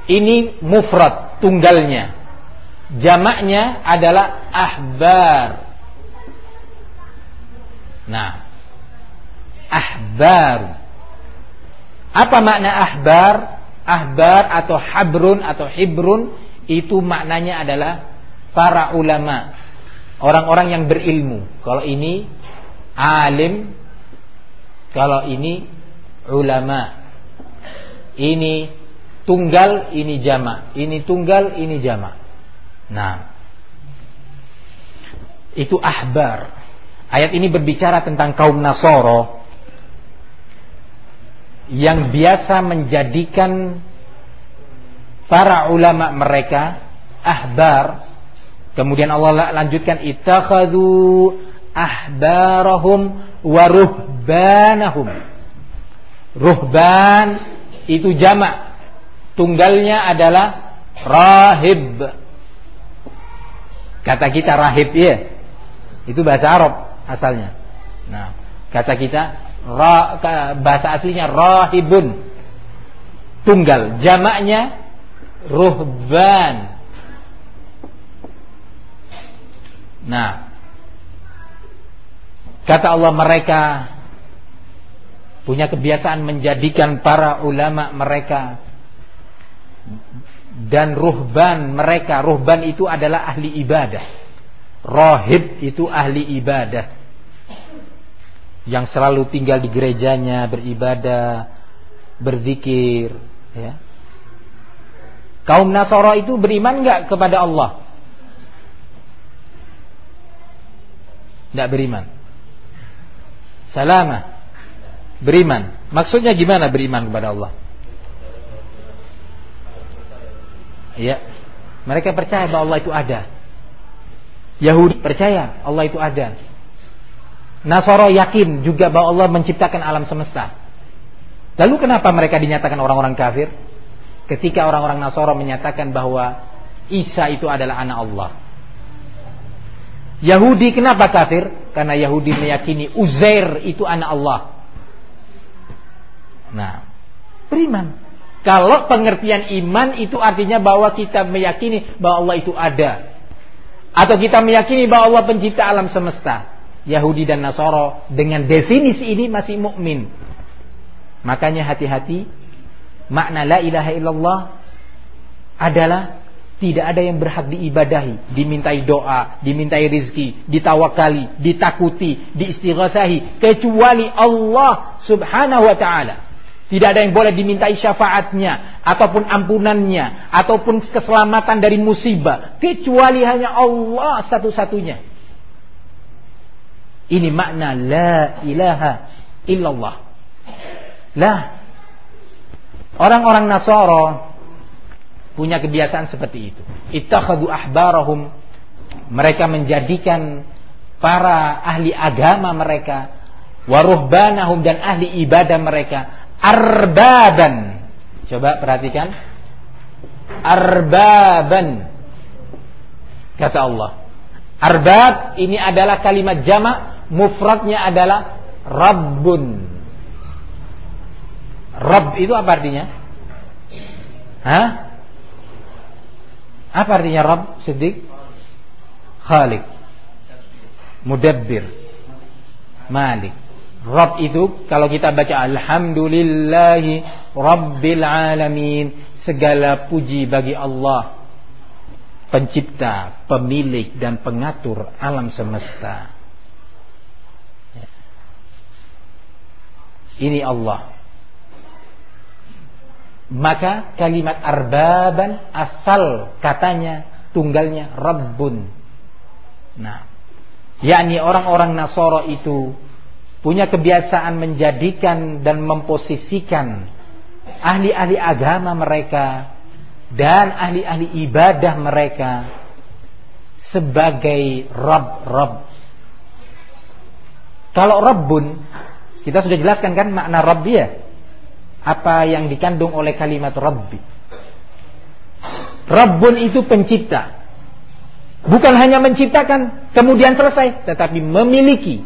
Ini mufrad tunggalnya. Jamaknya adalah ahbar. Nah, ahbar. Apa makna ahbar? Ahbar atau habrun atau hibrun itu maknanya adalah para ulama, orang-orang yang berilmu. Kalau ini alim, kalau ini ulama. Ini tunggal, ini jama. Ini tunggal, ini jama. Nah, itu ahbar. Ayat ini berbicara tentang kaum Nasoro yang biasa menjadikan para ulama mereka ahbar. Kemudian Allah lanjutkan ittakhadhu ahbarahum wa ruhbanahum. Ruhban itu jamak. Tunggalnya adalah rahib. Kata kita rahib ya. Itu bahasa Arab asalnya. Nah, kata kita ra, bahasa aslinya rahibun. Tunggal, jamaknya ruhban. Nah, kata Allah mereka punya kebiasaan menjadikan para ulama mereka dan ruhban mereka ruhban itu adalah ahli ibadah rohib itu ahli ibadah yang selalu tinggal di gerejanya beribadah berzikir ya kaum Nasara itu beriman nggak kepada Allah nggak beriman salama beriman maksudnya gimana beriman kepada Allah Ya. Mereka percaya bahwa Allah itu ada. Yahudi percaya Allah itu ada. Nasoro yakin juga bahwa Allah menciptakan alam semesta. Lalu kenapa mereka dinyatakan orang-orang kafir? Ketika orang-orang Nasoro menyatakan bahwa Isa itu adalah anak Allah. Yahudi kenapa kafir? Karena Yahudi meyakini Uzair itu anak Allah. Nah, beriman. Kalau pengertian iman itu artinya bahwa kita meyakini bahwa Allah itu ada. Atau kita meyakini bahwa Allah pencipta alam semesta. Yahudi dan Nasoro dengan definisi ini masih mukmin. Makanya hati-hati makna la ilaha illallah adalah tidak ada yang berhak diibadahi, dimintai doa, dimintai rizki, ditawakali, ditakuti, diistighathahi kecuali Allah Subhanahu wa taala. Tidak ada yang boleh dimintai syafaatnya ataupun ampunannya ataupun keselamatan dari musibah kecuali hanya Allah satu-satunya. Ini makna la ilaha illallah. Lah. Orang-orang Nasara punya kebiasaan seperti itu. Ittakhadhu ahbarahum mereka menjadikan para ahli agama mereka waruhbanahum dan ahli ibadah mereka arbaban. Coba perhatikan. Arbaban. Kata Allah. Arbab ini adalah kalimat jamak, mufradnya adalah rabbun. Rabb itu apa artinya? Hah? Apa artinya Rabb? Siddiq? Khalik. Mudabbir. Malik. Rabb itu kalau kita baca Alhamdulillahi Rabbil Alamin segala puji bagi Allah pencipta, pemilik dan pengatur alam semesta. Ya. Ini Allah. Maka kalimat arbaban asal katanya tunggalnya Rabbun. Nah, yakni orang-orang Nasoro itu punya kebiasaan menjadikan dan memposisikan ahli-ahli agama mereka dan ahli-ahli ibadah mereka sebagai Rabb-Rabb. Kalau Rabbun, kita sudah jelaskan kan makna Rabb ya? Apa yang dikandung oleh kalimat Rabbi. Rabbun itu pencipta. Bukan hanya menciptakan kemudian selesai, tetapi memiliki.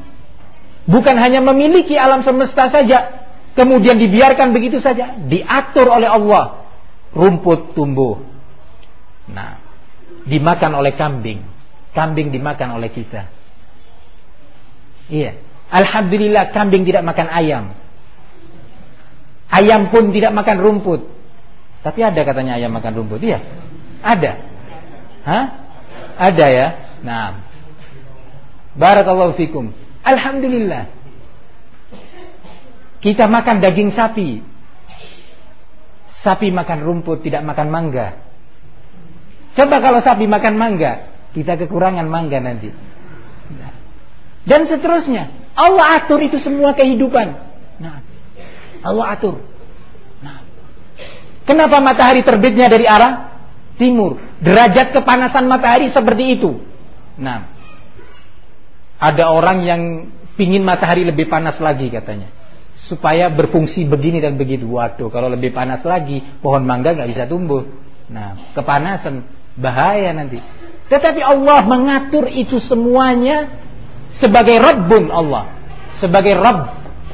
Bukan hanya memiliki alam semesta saja, kemudian dibiarkan begitu saja, diatur oleh Allah rumput tumbuh. Nah, dimakan oleh kambing. Kambing dimakan oleh kita. Iya. Alhamdulillah kambing tidak makan ayam. Ayam pun tidak makan rumput. Tapi ada katanya ayam makan rumput. Iya. Ada. Hah? Ada ya. Nah. Barakallahu fikum. Alhamdulillah. Kita makan daging sapi. Sapi makan rumput, tidak makan mangga. Coba kalau sapi makan mangga, kita kekurangan mangga nanti. Dan seterusnya. Allah atur itu semua kehidupan. Nah, Allah atur. Nah, kenapa matahari terbitnya dari arah timur? Derajat kepanasan matahari seperti itu. Nah, ada orang yang pingin matahari lebih panas lagi katanya supaya berfungsi begini dan begitu. Waduh, kalau lebih panas lagi, pohon mangga nggak bisa tumbuh. Nah, kepanasan bahaya nanti. Tetapi Allah mengatur itu semuanya sebagai Rabbun Allah, sebagai Rabb,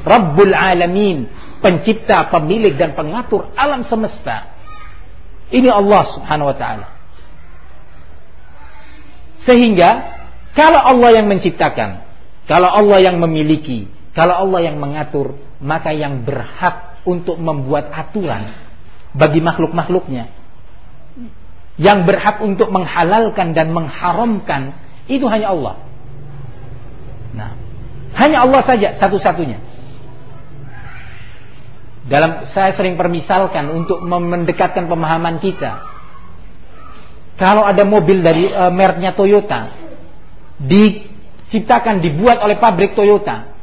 Rabbul Alamin, pencipta, pemilik dan pengatur alam semesta. Ini Allah Subhanahu wa taala. Sehingga kalau Allah yang menciptakan, kalau Allah yang memiliki, kalau Allah yang mengatur, maka yang berhak untuk membuat aturan bagi makhluk-makhluknya yang berhak untuk menghalalkan dan mengharamkan itu hanya Allah. Nah, hanya Allah saja satu-satunya. Dalam saya sering permisalkan untuk mendekatkan pemahaman kita. Kalau ada mobil dari e, mereknya Toyota diciptakan dibuat oleh pabrik Toyota,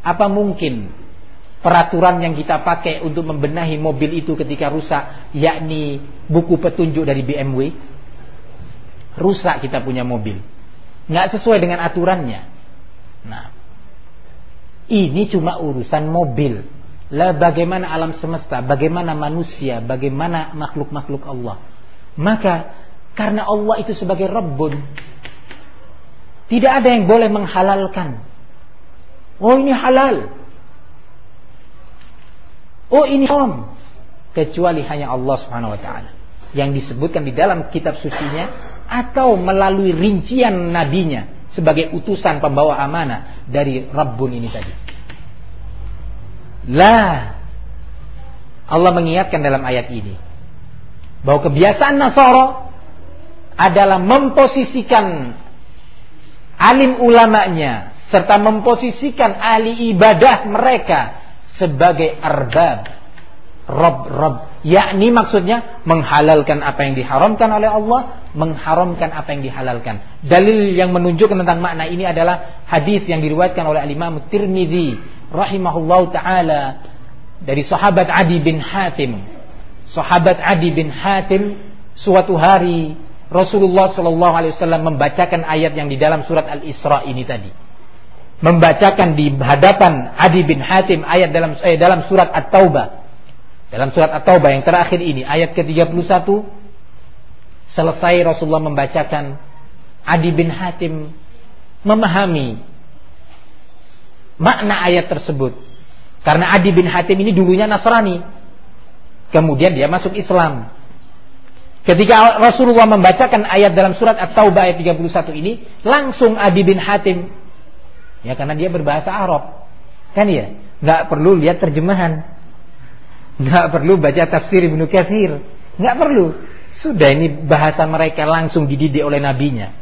apa mungkin peraturan yang kita pakai untuk membenahi mobil itu ketika rusak, yakni buku petunjuk dari BMW. Rusak kita punya mobil. Nggak sesuai dengan aturannya. Nah, ini cuma urusan mobil. Lah bagaimana alam semesta, bagaimana manusia, bagaimana makhluk-makhluk Allah. Maka karena Allah itu sebagai Rabbun, tidak ada yang boleh menghalalkan. Oh ini halal, Oh ini haram. Kecuali hanya Allah subhanahu wa ta'ala. Yang disebutkan di dalam kitab sucinya. Atau melalui rincian nabinya. Sebagai utusan pembawa amanah. Dari Rabbun ini tadi. Lah. Allah mengingatkan dalam ayat ini. Bahwa kebiasaan Nasara adalah memposisikan alim ulamanya serta memposisikan ahli ibadah mereka sebagai arbab rob rob yakni maksudnya menghalalkan apa yang diharamkan oleh Allah mengharamkan apa yang dihalalkan. Dalil yang menunjukkan tentang makna ini adalah hadis yang diriwayatkan oleh Imam Tirmidzi rahimahullahu taala dari sahabat Adi bin Hatim. Sahabat Adi bin Hatim suatu hari Rasulullah Shallallahu Alaihi Wasallam membacakan ayat yang di dalam surat Al Isra ini tadi. Membacakan di hadapan Adi bin Hatim ayat dalam eh, dalam surat At-Taubah. Dalam surat At-Taubah yang terakhir ini ayat ke-31 selesai Rasulullah membacakan Adi bin Hatim memahami makna ayat tersebut. Karena Adi bin Hatim ini dulunya Nasrani. Kemudian dia masuk Islam. Ketika Rasulullah membacakan ayat dalam surat At-Taubah ayat 31 ini, langsung Adi bin Hatim Ya karena dia berbahasa Arab. Kan ya? Nggak perlu lihat terjemahan. Nggak perlu baca tafsir Ibnu Katsir. Nggak perlu. Sudah ini bahasa mereka langsung dididik oleh nabinya.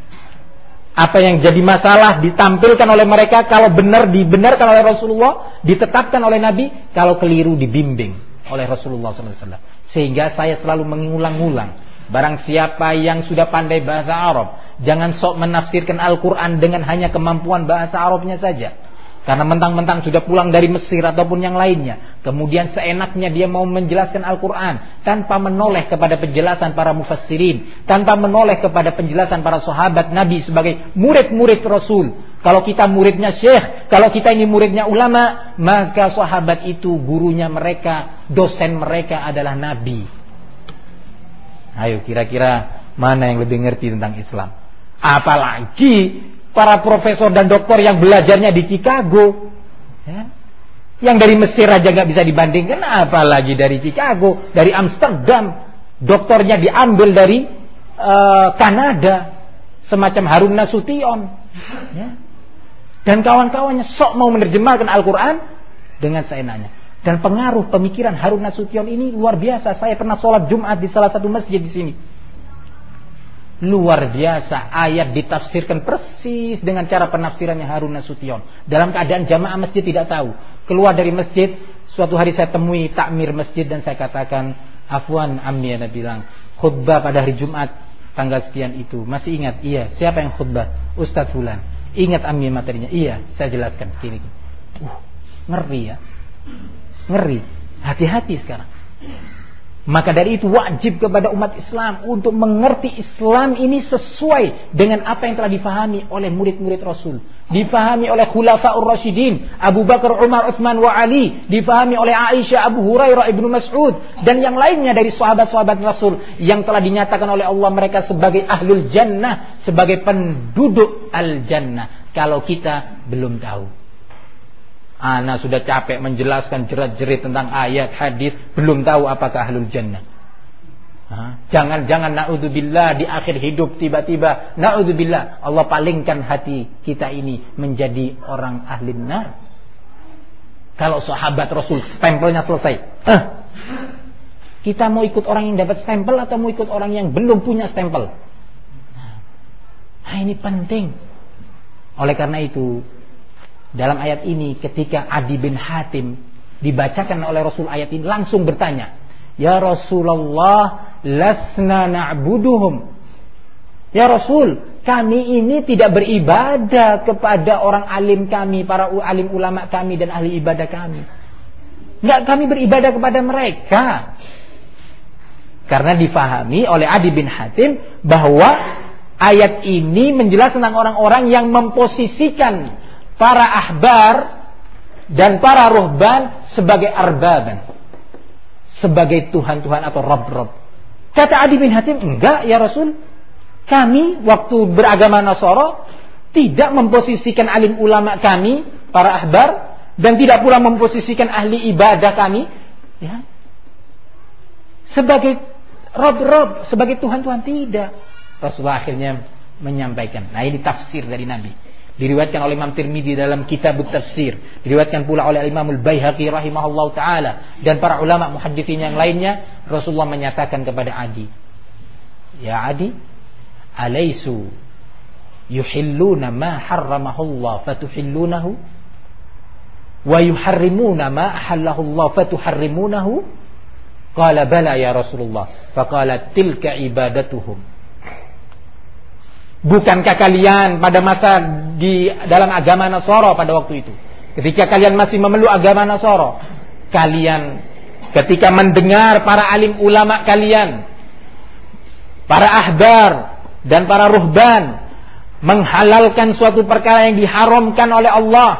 Apa yang jadi masalah ditampilkan oleh mereka kalau benar dibenarkan oleh Rasulullah, ditetapkan oleh Nabi, kalau keliru dibimbing oleh Rasulullah SAW. Sehingga saya selalu mengulang-ulang. Barang siapa yang sudah pandai bahasa Arab, jangan sok menafsirkan Al-Quran dengan hanya kemampuan bahasa Arabnya saja. Karena mentang-mentang sudah pulang dari Mesir ataupun yang lainnya. Kemudian seenaknya dia mau menjelaskan Al-Quran. Tanpa menoleh kepada penjelasan para mufassirin. Tanpa menoleh kepada penjelasan para sahabat Nabi sebagai murid-murid Rasul. Kalau kita muridnya syekh. Kalau kita ini muridnya ulama. Maka sahabat itu gurunya mereka. Dosen mereka adalah Nabi. Ayo kira-kira mana yang lebih ngerti tentang Islam. Apalagi para profesor dan doktor yang belajarnya di Chicago. Ya. Yang dari Mesir aja nggak bisa dibandingkan, apalagi dari Chicago, dari Amsterdam. Doktornya diambil dari uh, Kanada, semacam Harun Nasution. Ya. Dan kawan-kawannya sok mau menerjemahkan Al-Quran dengan seenaknya. Dan pengaruh pemikiran Harun Nasution ini luar biasa. Saya pernah sholat Jumat di salah satu masjid di sini. Luar biasa ayat ditafsirkan persis dengan cara penafsirannya Harun Nasution. Dalam keadaan jamaah masjid tidak tahu. Keluar dari masjid, suatu hari saya temui takmir masjid dan saya katakan, Afwan Ammi bilang, khutbah pada hari Jumat tanggal sekian itu. Masih ingat? Iya. Siapa yang khutbah? Ustadz Fulan. Ingat Ammi materinya? Iya. Saya jelaskan. Gini. Uh, ngeri ya. Ngeri. Hati-hati sekarang. Maka dari itu wajib kepada umat Islam untuk mengerti Islam ini sesuai dengan apa yang telah difahami oleh murid-murid Rasul. Difahami oleh Khulafaur Rasyidin, Abu Bakar, Umar, Utsman wa Ali. Difahami oleh Aisyah, Abu Hurairah, Ibnu Mas'ud. Dan yang lainnya dari sahabat-sahabat Rasul. Yang telah dinyatakan oleh Allah mereka sebagai ahlul jannah. Sebagai penduduk al-jannah. Kalau kita belum tahu. Ana sudah capek menjelaskan jerat-jerit tentang ayat hadis, belum tahu apakah ahlul jannah. Jangan-jangan naudzubillah di akhir hidup tiba-tiba naudzubillah Allah palingkan hati kita ini menjadi orang ahli nar. Kalau sahabat Rasul stempelnya selesai. Eh, kita mau ikut orang yang dapat stempel atau mau ikut orang yang belum punya stempel? Nah, ini penting. Oleh karena itu, dalam ayat ini ketika Adi bin Hatim dibacakan oleh Rasul ayat ini langsung bertanya, "Ya Rasulullah, lasna na'buduhum." Ya Rasul, kami ini tidak beribadah kepada orang alim kami, para alim ulama kami dan ahli ibadah kami. Enggak kami beribadah kepada mereka. Karena difahami oleh Adi bin Hatim bahwa ayat ini menjelaskan tentang orang-orang yang memposisikan para ahbar dan para ruhban sebagai arbaban. Sebagai Tuhan-Tuhan atau Rob-Rob. Kata Adi bin Hatim, enggak ya Rasul. Kami waktu beragama Nasoro tidak memposisikan alim ulama kami, para ahbar, dan tidak pula memposisikan ahli ibadah kami, ya, sebagai Rob-Rob, sebagai Tuhan-Tuhan tidak. Rasulullah akhirnya menyampaikan. Nah ini tafsir dari Nabi. Diriwayatkan oleh Imam Tirmidzi dalam kitab tafsir. Diriwayatkan pula oleh Imam Al-Baihaqi rahimahullah taala dan para ulama muhadditsin yang lainnya, Rasulullah menyatakan kepada Adi, "Ya Adi, alaisu yuhilluna ma harramahullah fatuhillunahu wa yuharrimuna ma ahallahu fatuharrimunahu?" Qala bala ya Rasulullah. Faqala tilka ibadatuhum. Bukankah kalian pada masa di dalam agama Nasoro pada waktu itu, ketika kalian masih memeluk agama Nasoro, kalian ketika mendengar para alim ulama kalian, para ahbar dan para ruhban menghalalkan suatu perkara yang diharamkan oleh Allah,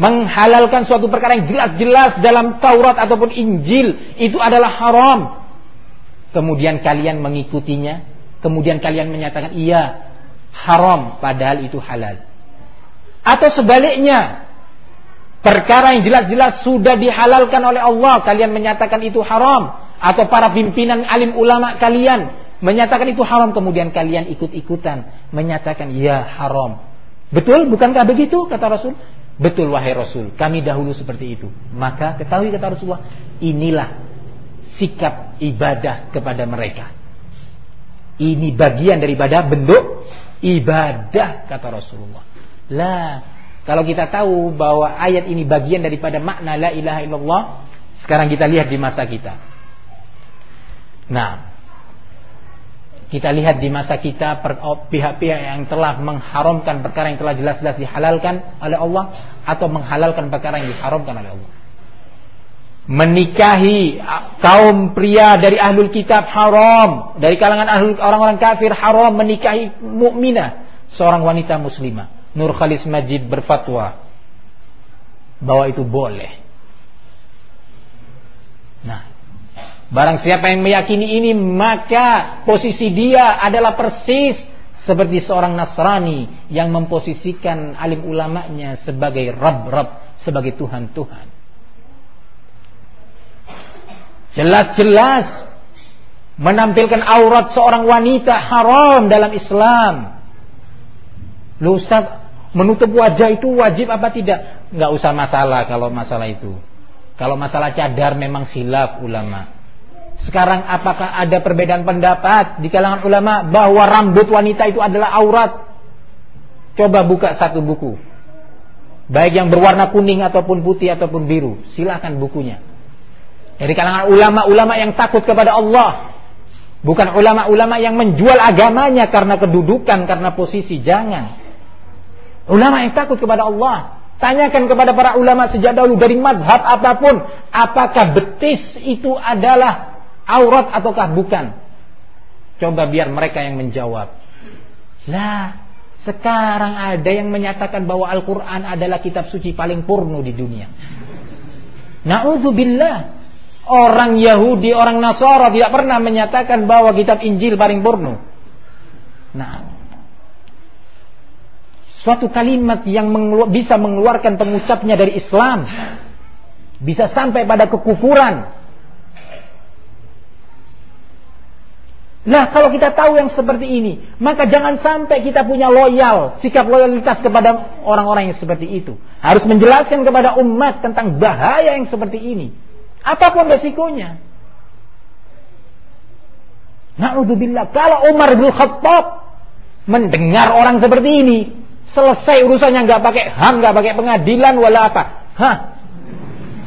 menghalalkan suatu perkara yang jelas-jelas dalam Taurat ataupun Injil itu adalah haram. Kemudian kalian mengikutinya, kemudian kalian menyatakan iya haram padahal itu halal. Atau sebaliknya, perkara yang jelas-jelas sudah dihalalkan oleh Allah, kalian menyatakan itu haram atau para pimpinan alim ulama kalian menyatakan itu haram kemudian kalian ikut-ikutan menyatakan iya haram. Betul bukankah begitu kata Rasul? Betul wahai Rasul, kami dahulu seperti itu. Maka ketahui kata Rasulullah, inilah sikap ibadah kepada mereka. Ini bagian daripada bentuk ibadah kata Rasulullah. Lah, kalau kita tahu bahwa ayat ini bagian daripada makna la ilaha illallah, sekarang kita lihat di masa kita. Nah, kita lihat di masa kita oh, pihak-pihak yang telah mengharamkan perkara yang telah jelas-jelas dihalalkan oleh Allah atau menghalalkan perkara yang diharamkan oleh Allah. Menikahi kaum pria dari ahlul kitab haram, dari kalangan ahlul orang-orang kafir haram menikahi mukminah, seorang wanita muslimah. Nur Khalis Majid berfatwa bahwa itu boleh. Nah, Barang siapa yang meyakini ini maka posisi dia adalah persis seperti seorang Nasrani yang memposisikan alim ulamanya sebagai Rabb-Rabb, sebagai Tuhan-Tuhan. Jelas-jelas menampilkan aurat seorang wanita haram dalam Islam. Lu Ustaz, menutup wajah itu wajib apa tidak? Enggak usah masalah kalau masalah itu. Kalau masalah cadar memang silap ulama. Sekarang apakah ada perbedaan pendapat di kalangan ulama bahwa rambut wanita itu adalah aurat? Coba buka satu buku. Baik yang berwarna kuning ataupun putih ataupun biru. Silakan bukunya. Dari kalangan ulama-ulama yang takut kepada Allah. Bukan ulama-ulama yang menjual agamanya karena kedudukan, karena posisi. Jangan. Ulama yang takut kepada Allah. Tanyakan kepada para ulama sejak dahulu dari madhab apa pun. Apakah betis itu adalah aurat ataukah bukan? Coba biar mereka yang menjawab. Lah, sekarang ada yang menyatakan bahwa Al-Quran adalah kitab suci paling purno di dunia. Na'udzubillah. Orang Yahudi, orang Nasara tidak pernah menyatakan bahwa kitab Injil paling purno. Nah, suatu kalimat yang mengelu bisa mengeluarkan pengucapnya dari Islam, bisa sampai pada kekufuran, Nah, kalau kita tahu yang seperti ini, maka jangan sampai kita punya loyal, sikap loyalitas kepada orang-orang yang seperti itu. Harus menjelaskan kepada umat tentang bahaya yang seperti ini. Apa pun resikonya. Na'udzubillah. Kalau Umar bin Khattab mendengar orang seperti ini, selesai urusannya nggak pakai ham, nggak pakai pengadilan, wala apa. Hah?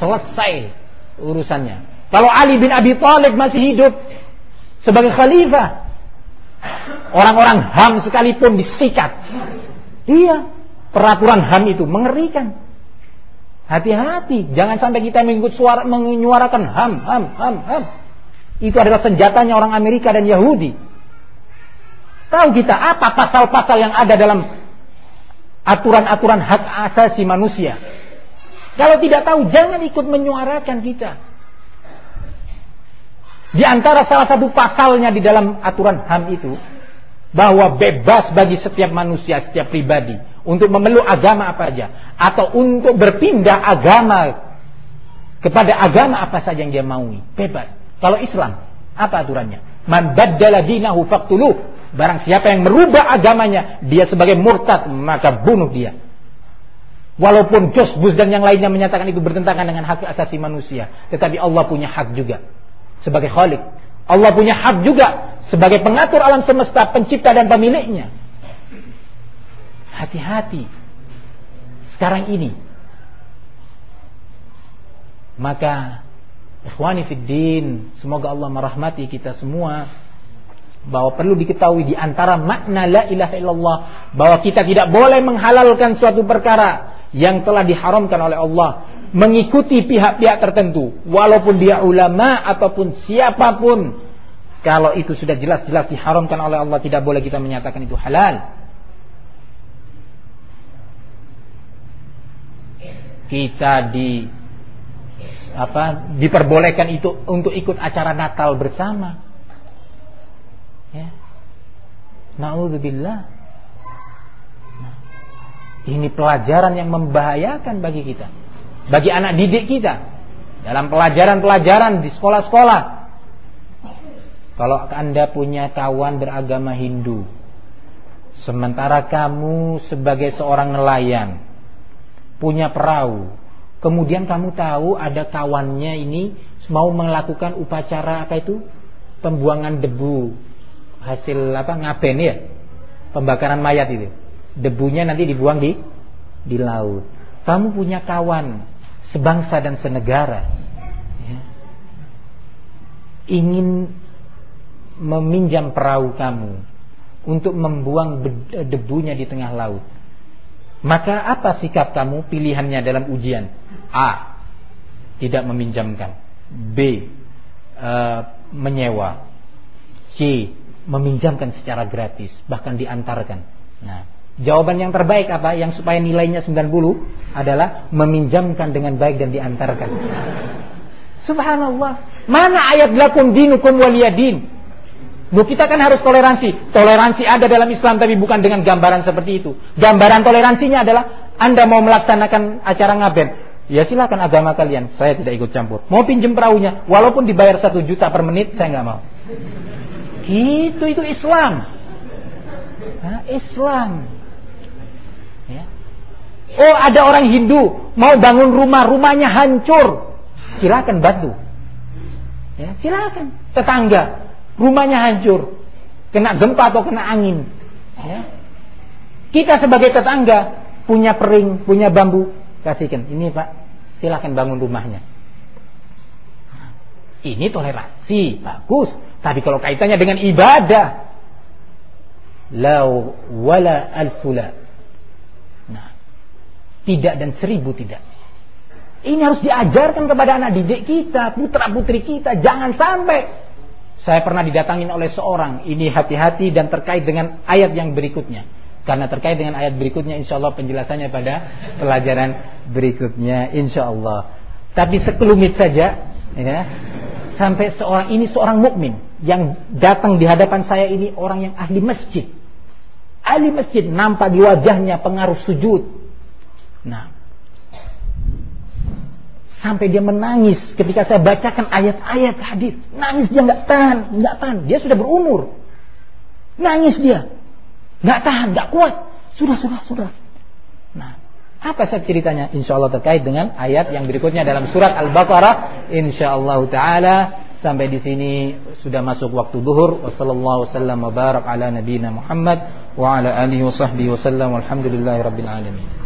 Selesai urusannya. Kalau Ali bin Abi Thalib masih hidup, sebagai khalifah. Orang-orang HAM sekalipun disikat. Iya, peraturan HAM itu mengerikan. Hati-hati, jangan sampai kita mengikut suara menyuarakan HAM, HAM, HAM, HAM. Itu adalah senjatanya orang Amerika dan Yahudi. Tahu kita apa pasal-pasal yang ada dalam aturan-aturan hak asasi manusia? Kalau tidak tahu, jangan ikut menyuarakan kita. Di antara salah satu pasalnya di dalam aturan HAM itu bahwa bebas bagi setiap manusia, setiap pribadi untuk memeluk agama apa saja atau untuk berpindah agama kepada agama apa saja yang dia maui, bebas. Kalau Islam, apa aturannya? Man baddala dinahu faqtuluh. Barang siapa yang merubah agamanya, dia sebagai murtad, maka bunuh dia. Walaupun Jos Bush dan yang lainnya menyatakan itu bertentangan dengan hak asasi manusia, tetapi Allah punya hak juga sebagai khalik. Allah punya hak juga sebagai pengatur alam semesta, pencipta dan pemiliknya. Hati-hati. Sekarang ini. Maka ikhwani fiddin, semoga Allah merahmati kita semua bahwa perlu diketahui di antara makna la ilaha illallah bahwa kita tidak boleh menghalalkan suatu perkara yang telah diharamkan oleh Allah mengikuti pihak-pihak tertentu walaupun dia ulama ataupun siapa pun kalau itu sudah jelas-jelas diharamkan oleh Allah tidak boleh kita menyatakan itu halal kita di apa diperbolehkan itu untuk ikut acara Natal bersama. Ya. Naudzubillah. Nah, ini pelajaran yang membahayakan bagi kita bagi anak didik kita. Dalam pelajaran-pelajaran di sekolah-sekolah. Kalau Anda punya kawan beragama Hindu, sementara kamu sebagai seorang nelayan punya perahu, kemudian kamu tahu ada kawannya ini mau melakukan upacara apa itu? Pembuangan debu hasil apa ngaben ya? Pembakaran mayat itu. Debunya nanti dibuang di di laut. Kamu punya kawan sebangsa dan senegara ya, ingin meminjam perahu kamu untuk membuang debunya di tengah laut. Maka apa sikap kamu? Pilihannya dalam ujian. A. Tidak meminjamkan. B. E, menyewa. C. Meminjamkan secara gratis. Bahkan diantarkan. Nah, Jawaban yang terbaik apa? Yang supaya nilainya 90 adalah meminjamkan dengan baik dan diantarkan. Subhanallah. Mana ayat lakum dinukum waliyadin? Bu kita kan harus toleransi. Toleransi ada dalam Islam tapi bukan dengan gambaran seperti itu. Gambaran toleransinya adalah Anda mau melaksanakan acara ngaben. Ya silakan agama kalian. Saya tidak ikut campur. Mau pinjem perahunya, walaupun dibayar satu juta per menit, saya nggak mau. Itu itu Islam. Nah, Islam. Oh ada orang Hindu mau bangun rumah, rumahnya hancur. Silakan bantu. Ya, silakan. Tetangga, rumahnya hancur. Kena gempa atau kena angin. Ya. Kita sebagai tetangga punya pering, punya bambu, kasihkan. Ini Pak, silakan bangun rumahnya. Ini toleransi, bagus. Tapi kalau kaitannya dengan ibadah, la wala alfula tidak dan seribu tidak. Ini harus diajarkan kepada anak didik kita, putra putri kita. Jangan sampai saya pernah didatangin oleh seorang. Ini hati-hati dan terkait dengan ayat yang berikutnya. Karena terkait dengan ayat berikutnya insya Allah penjelasannya pada pelajaran berikutnya insya Allah. Tapi sekelumit saja ya, sampai seorang ini seorang mukmin yang datang di hadapan saya ini orang yang ahli masjid. Ahli masjid nampak di wajahnya pengaruh sujud, Nah, sampai dia menangis ketika saya bacakan ayat-ayat hadis. Nangis dia nggak tahan, nggak tahan. Dia sudah berumur. Nangis dia, nggak tahan, nggak kuat. Sudah, sudah, sudah. Nah, apa sih ceritanya? Insya Allah terkait dengan ayat yang berikutnya dalam surat Al-Baqarah. Insya Allah Taala sampai di sini sudah masuk waktu duhur. Wassalamualaikum warahmatullahi wabarakatuh ala Muhammad wa ala alihi wasallam. Alamin.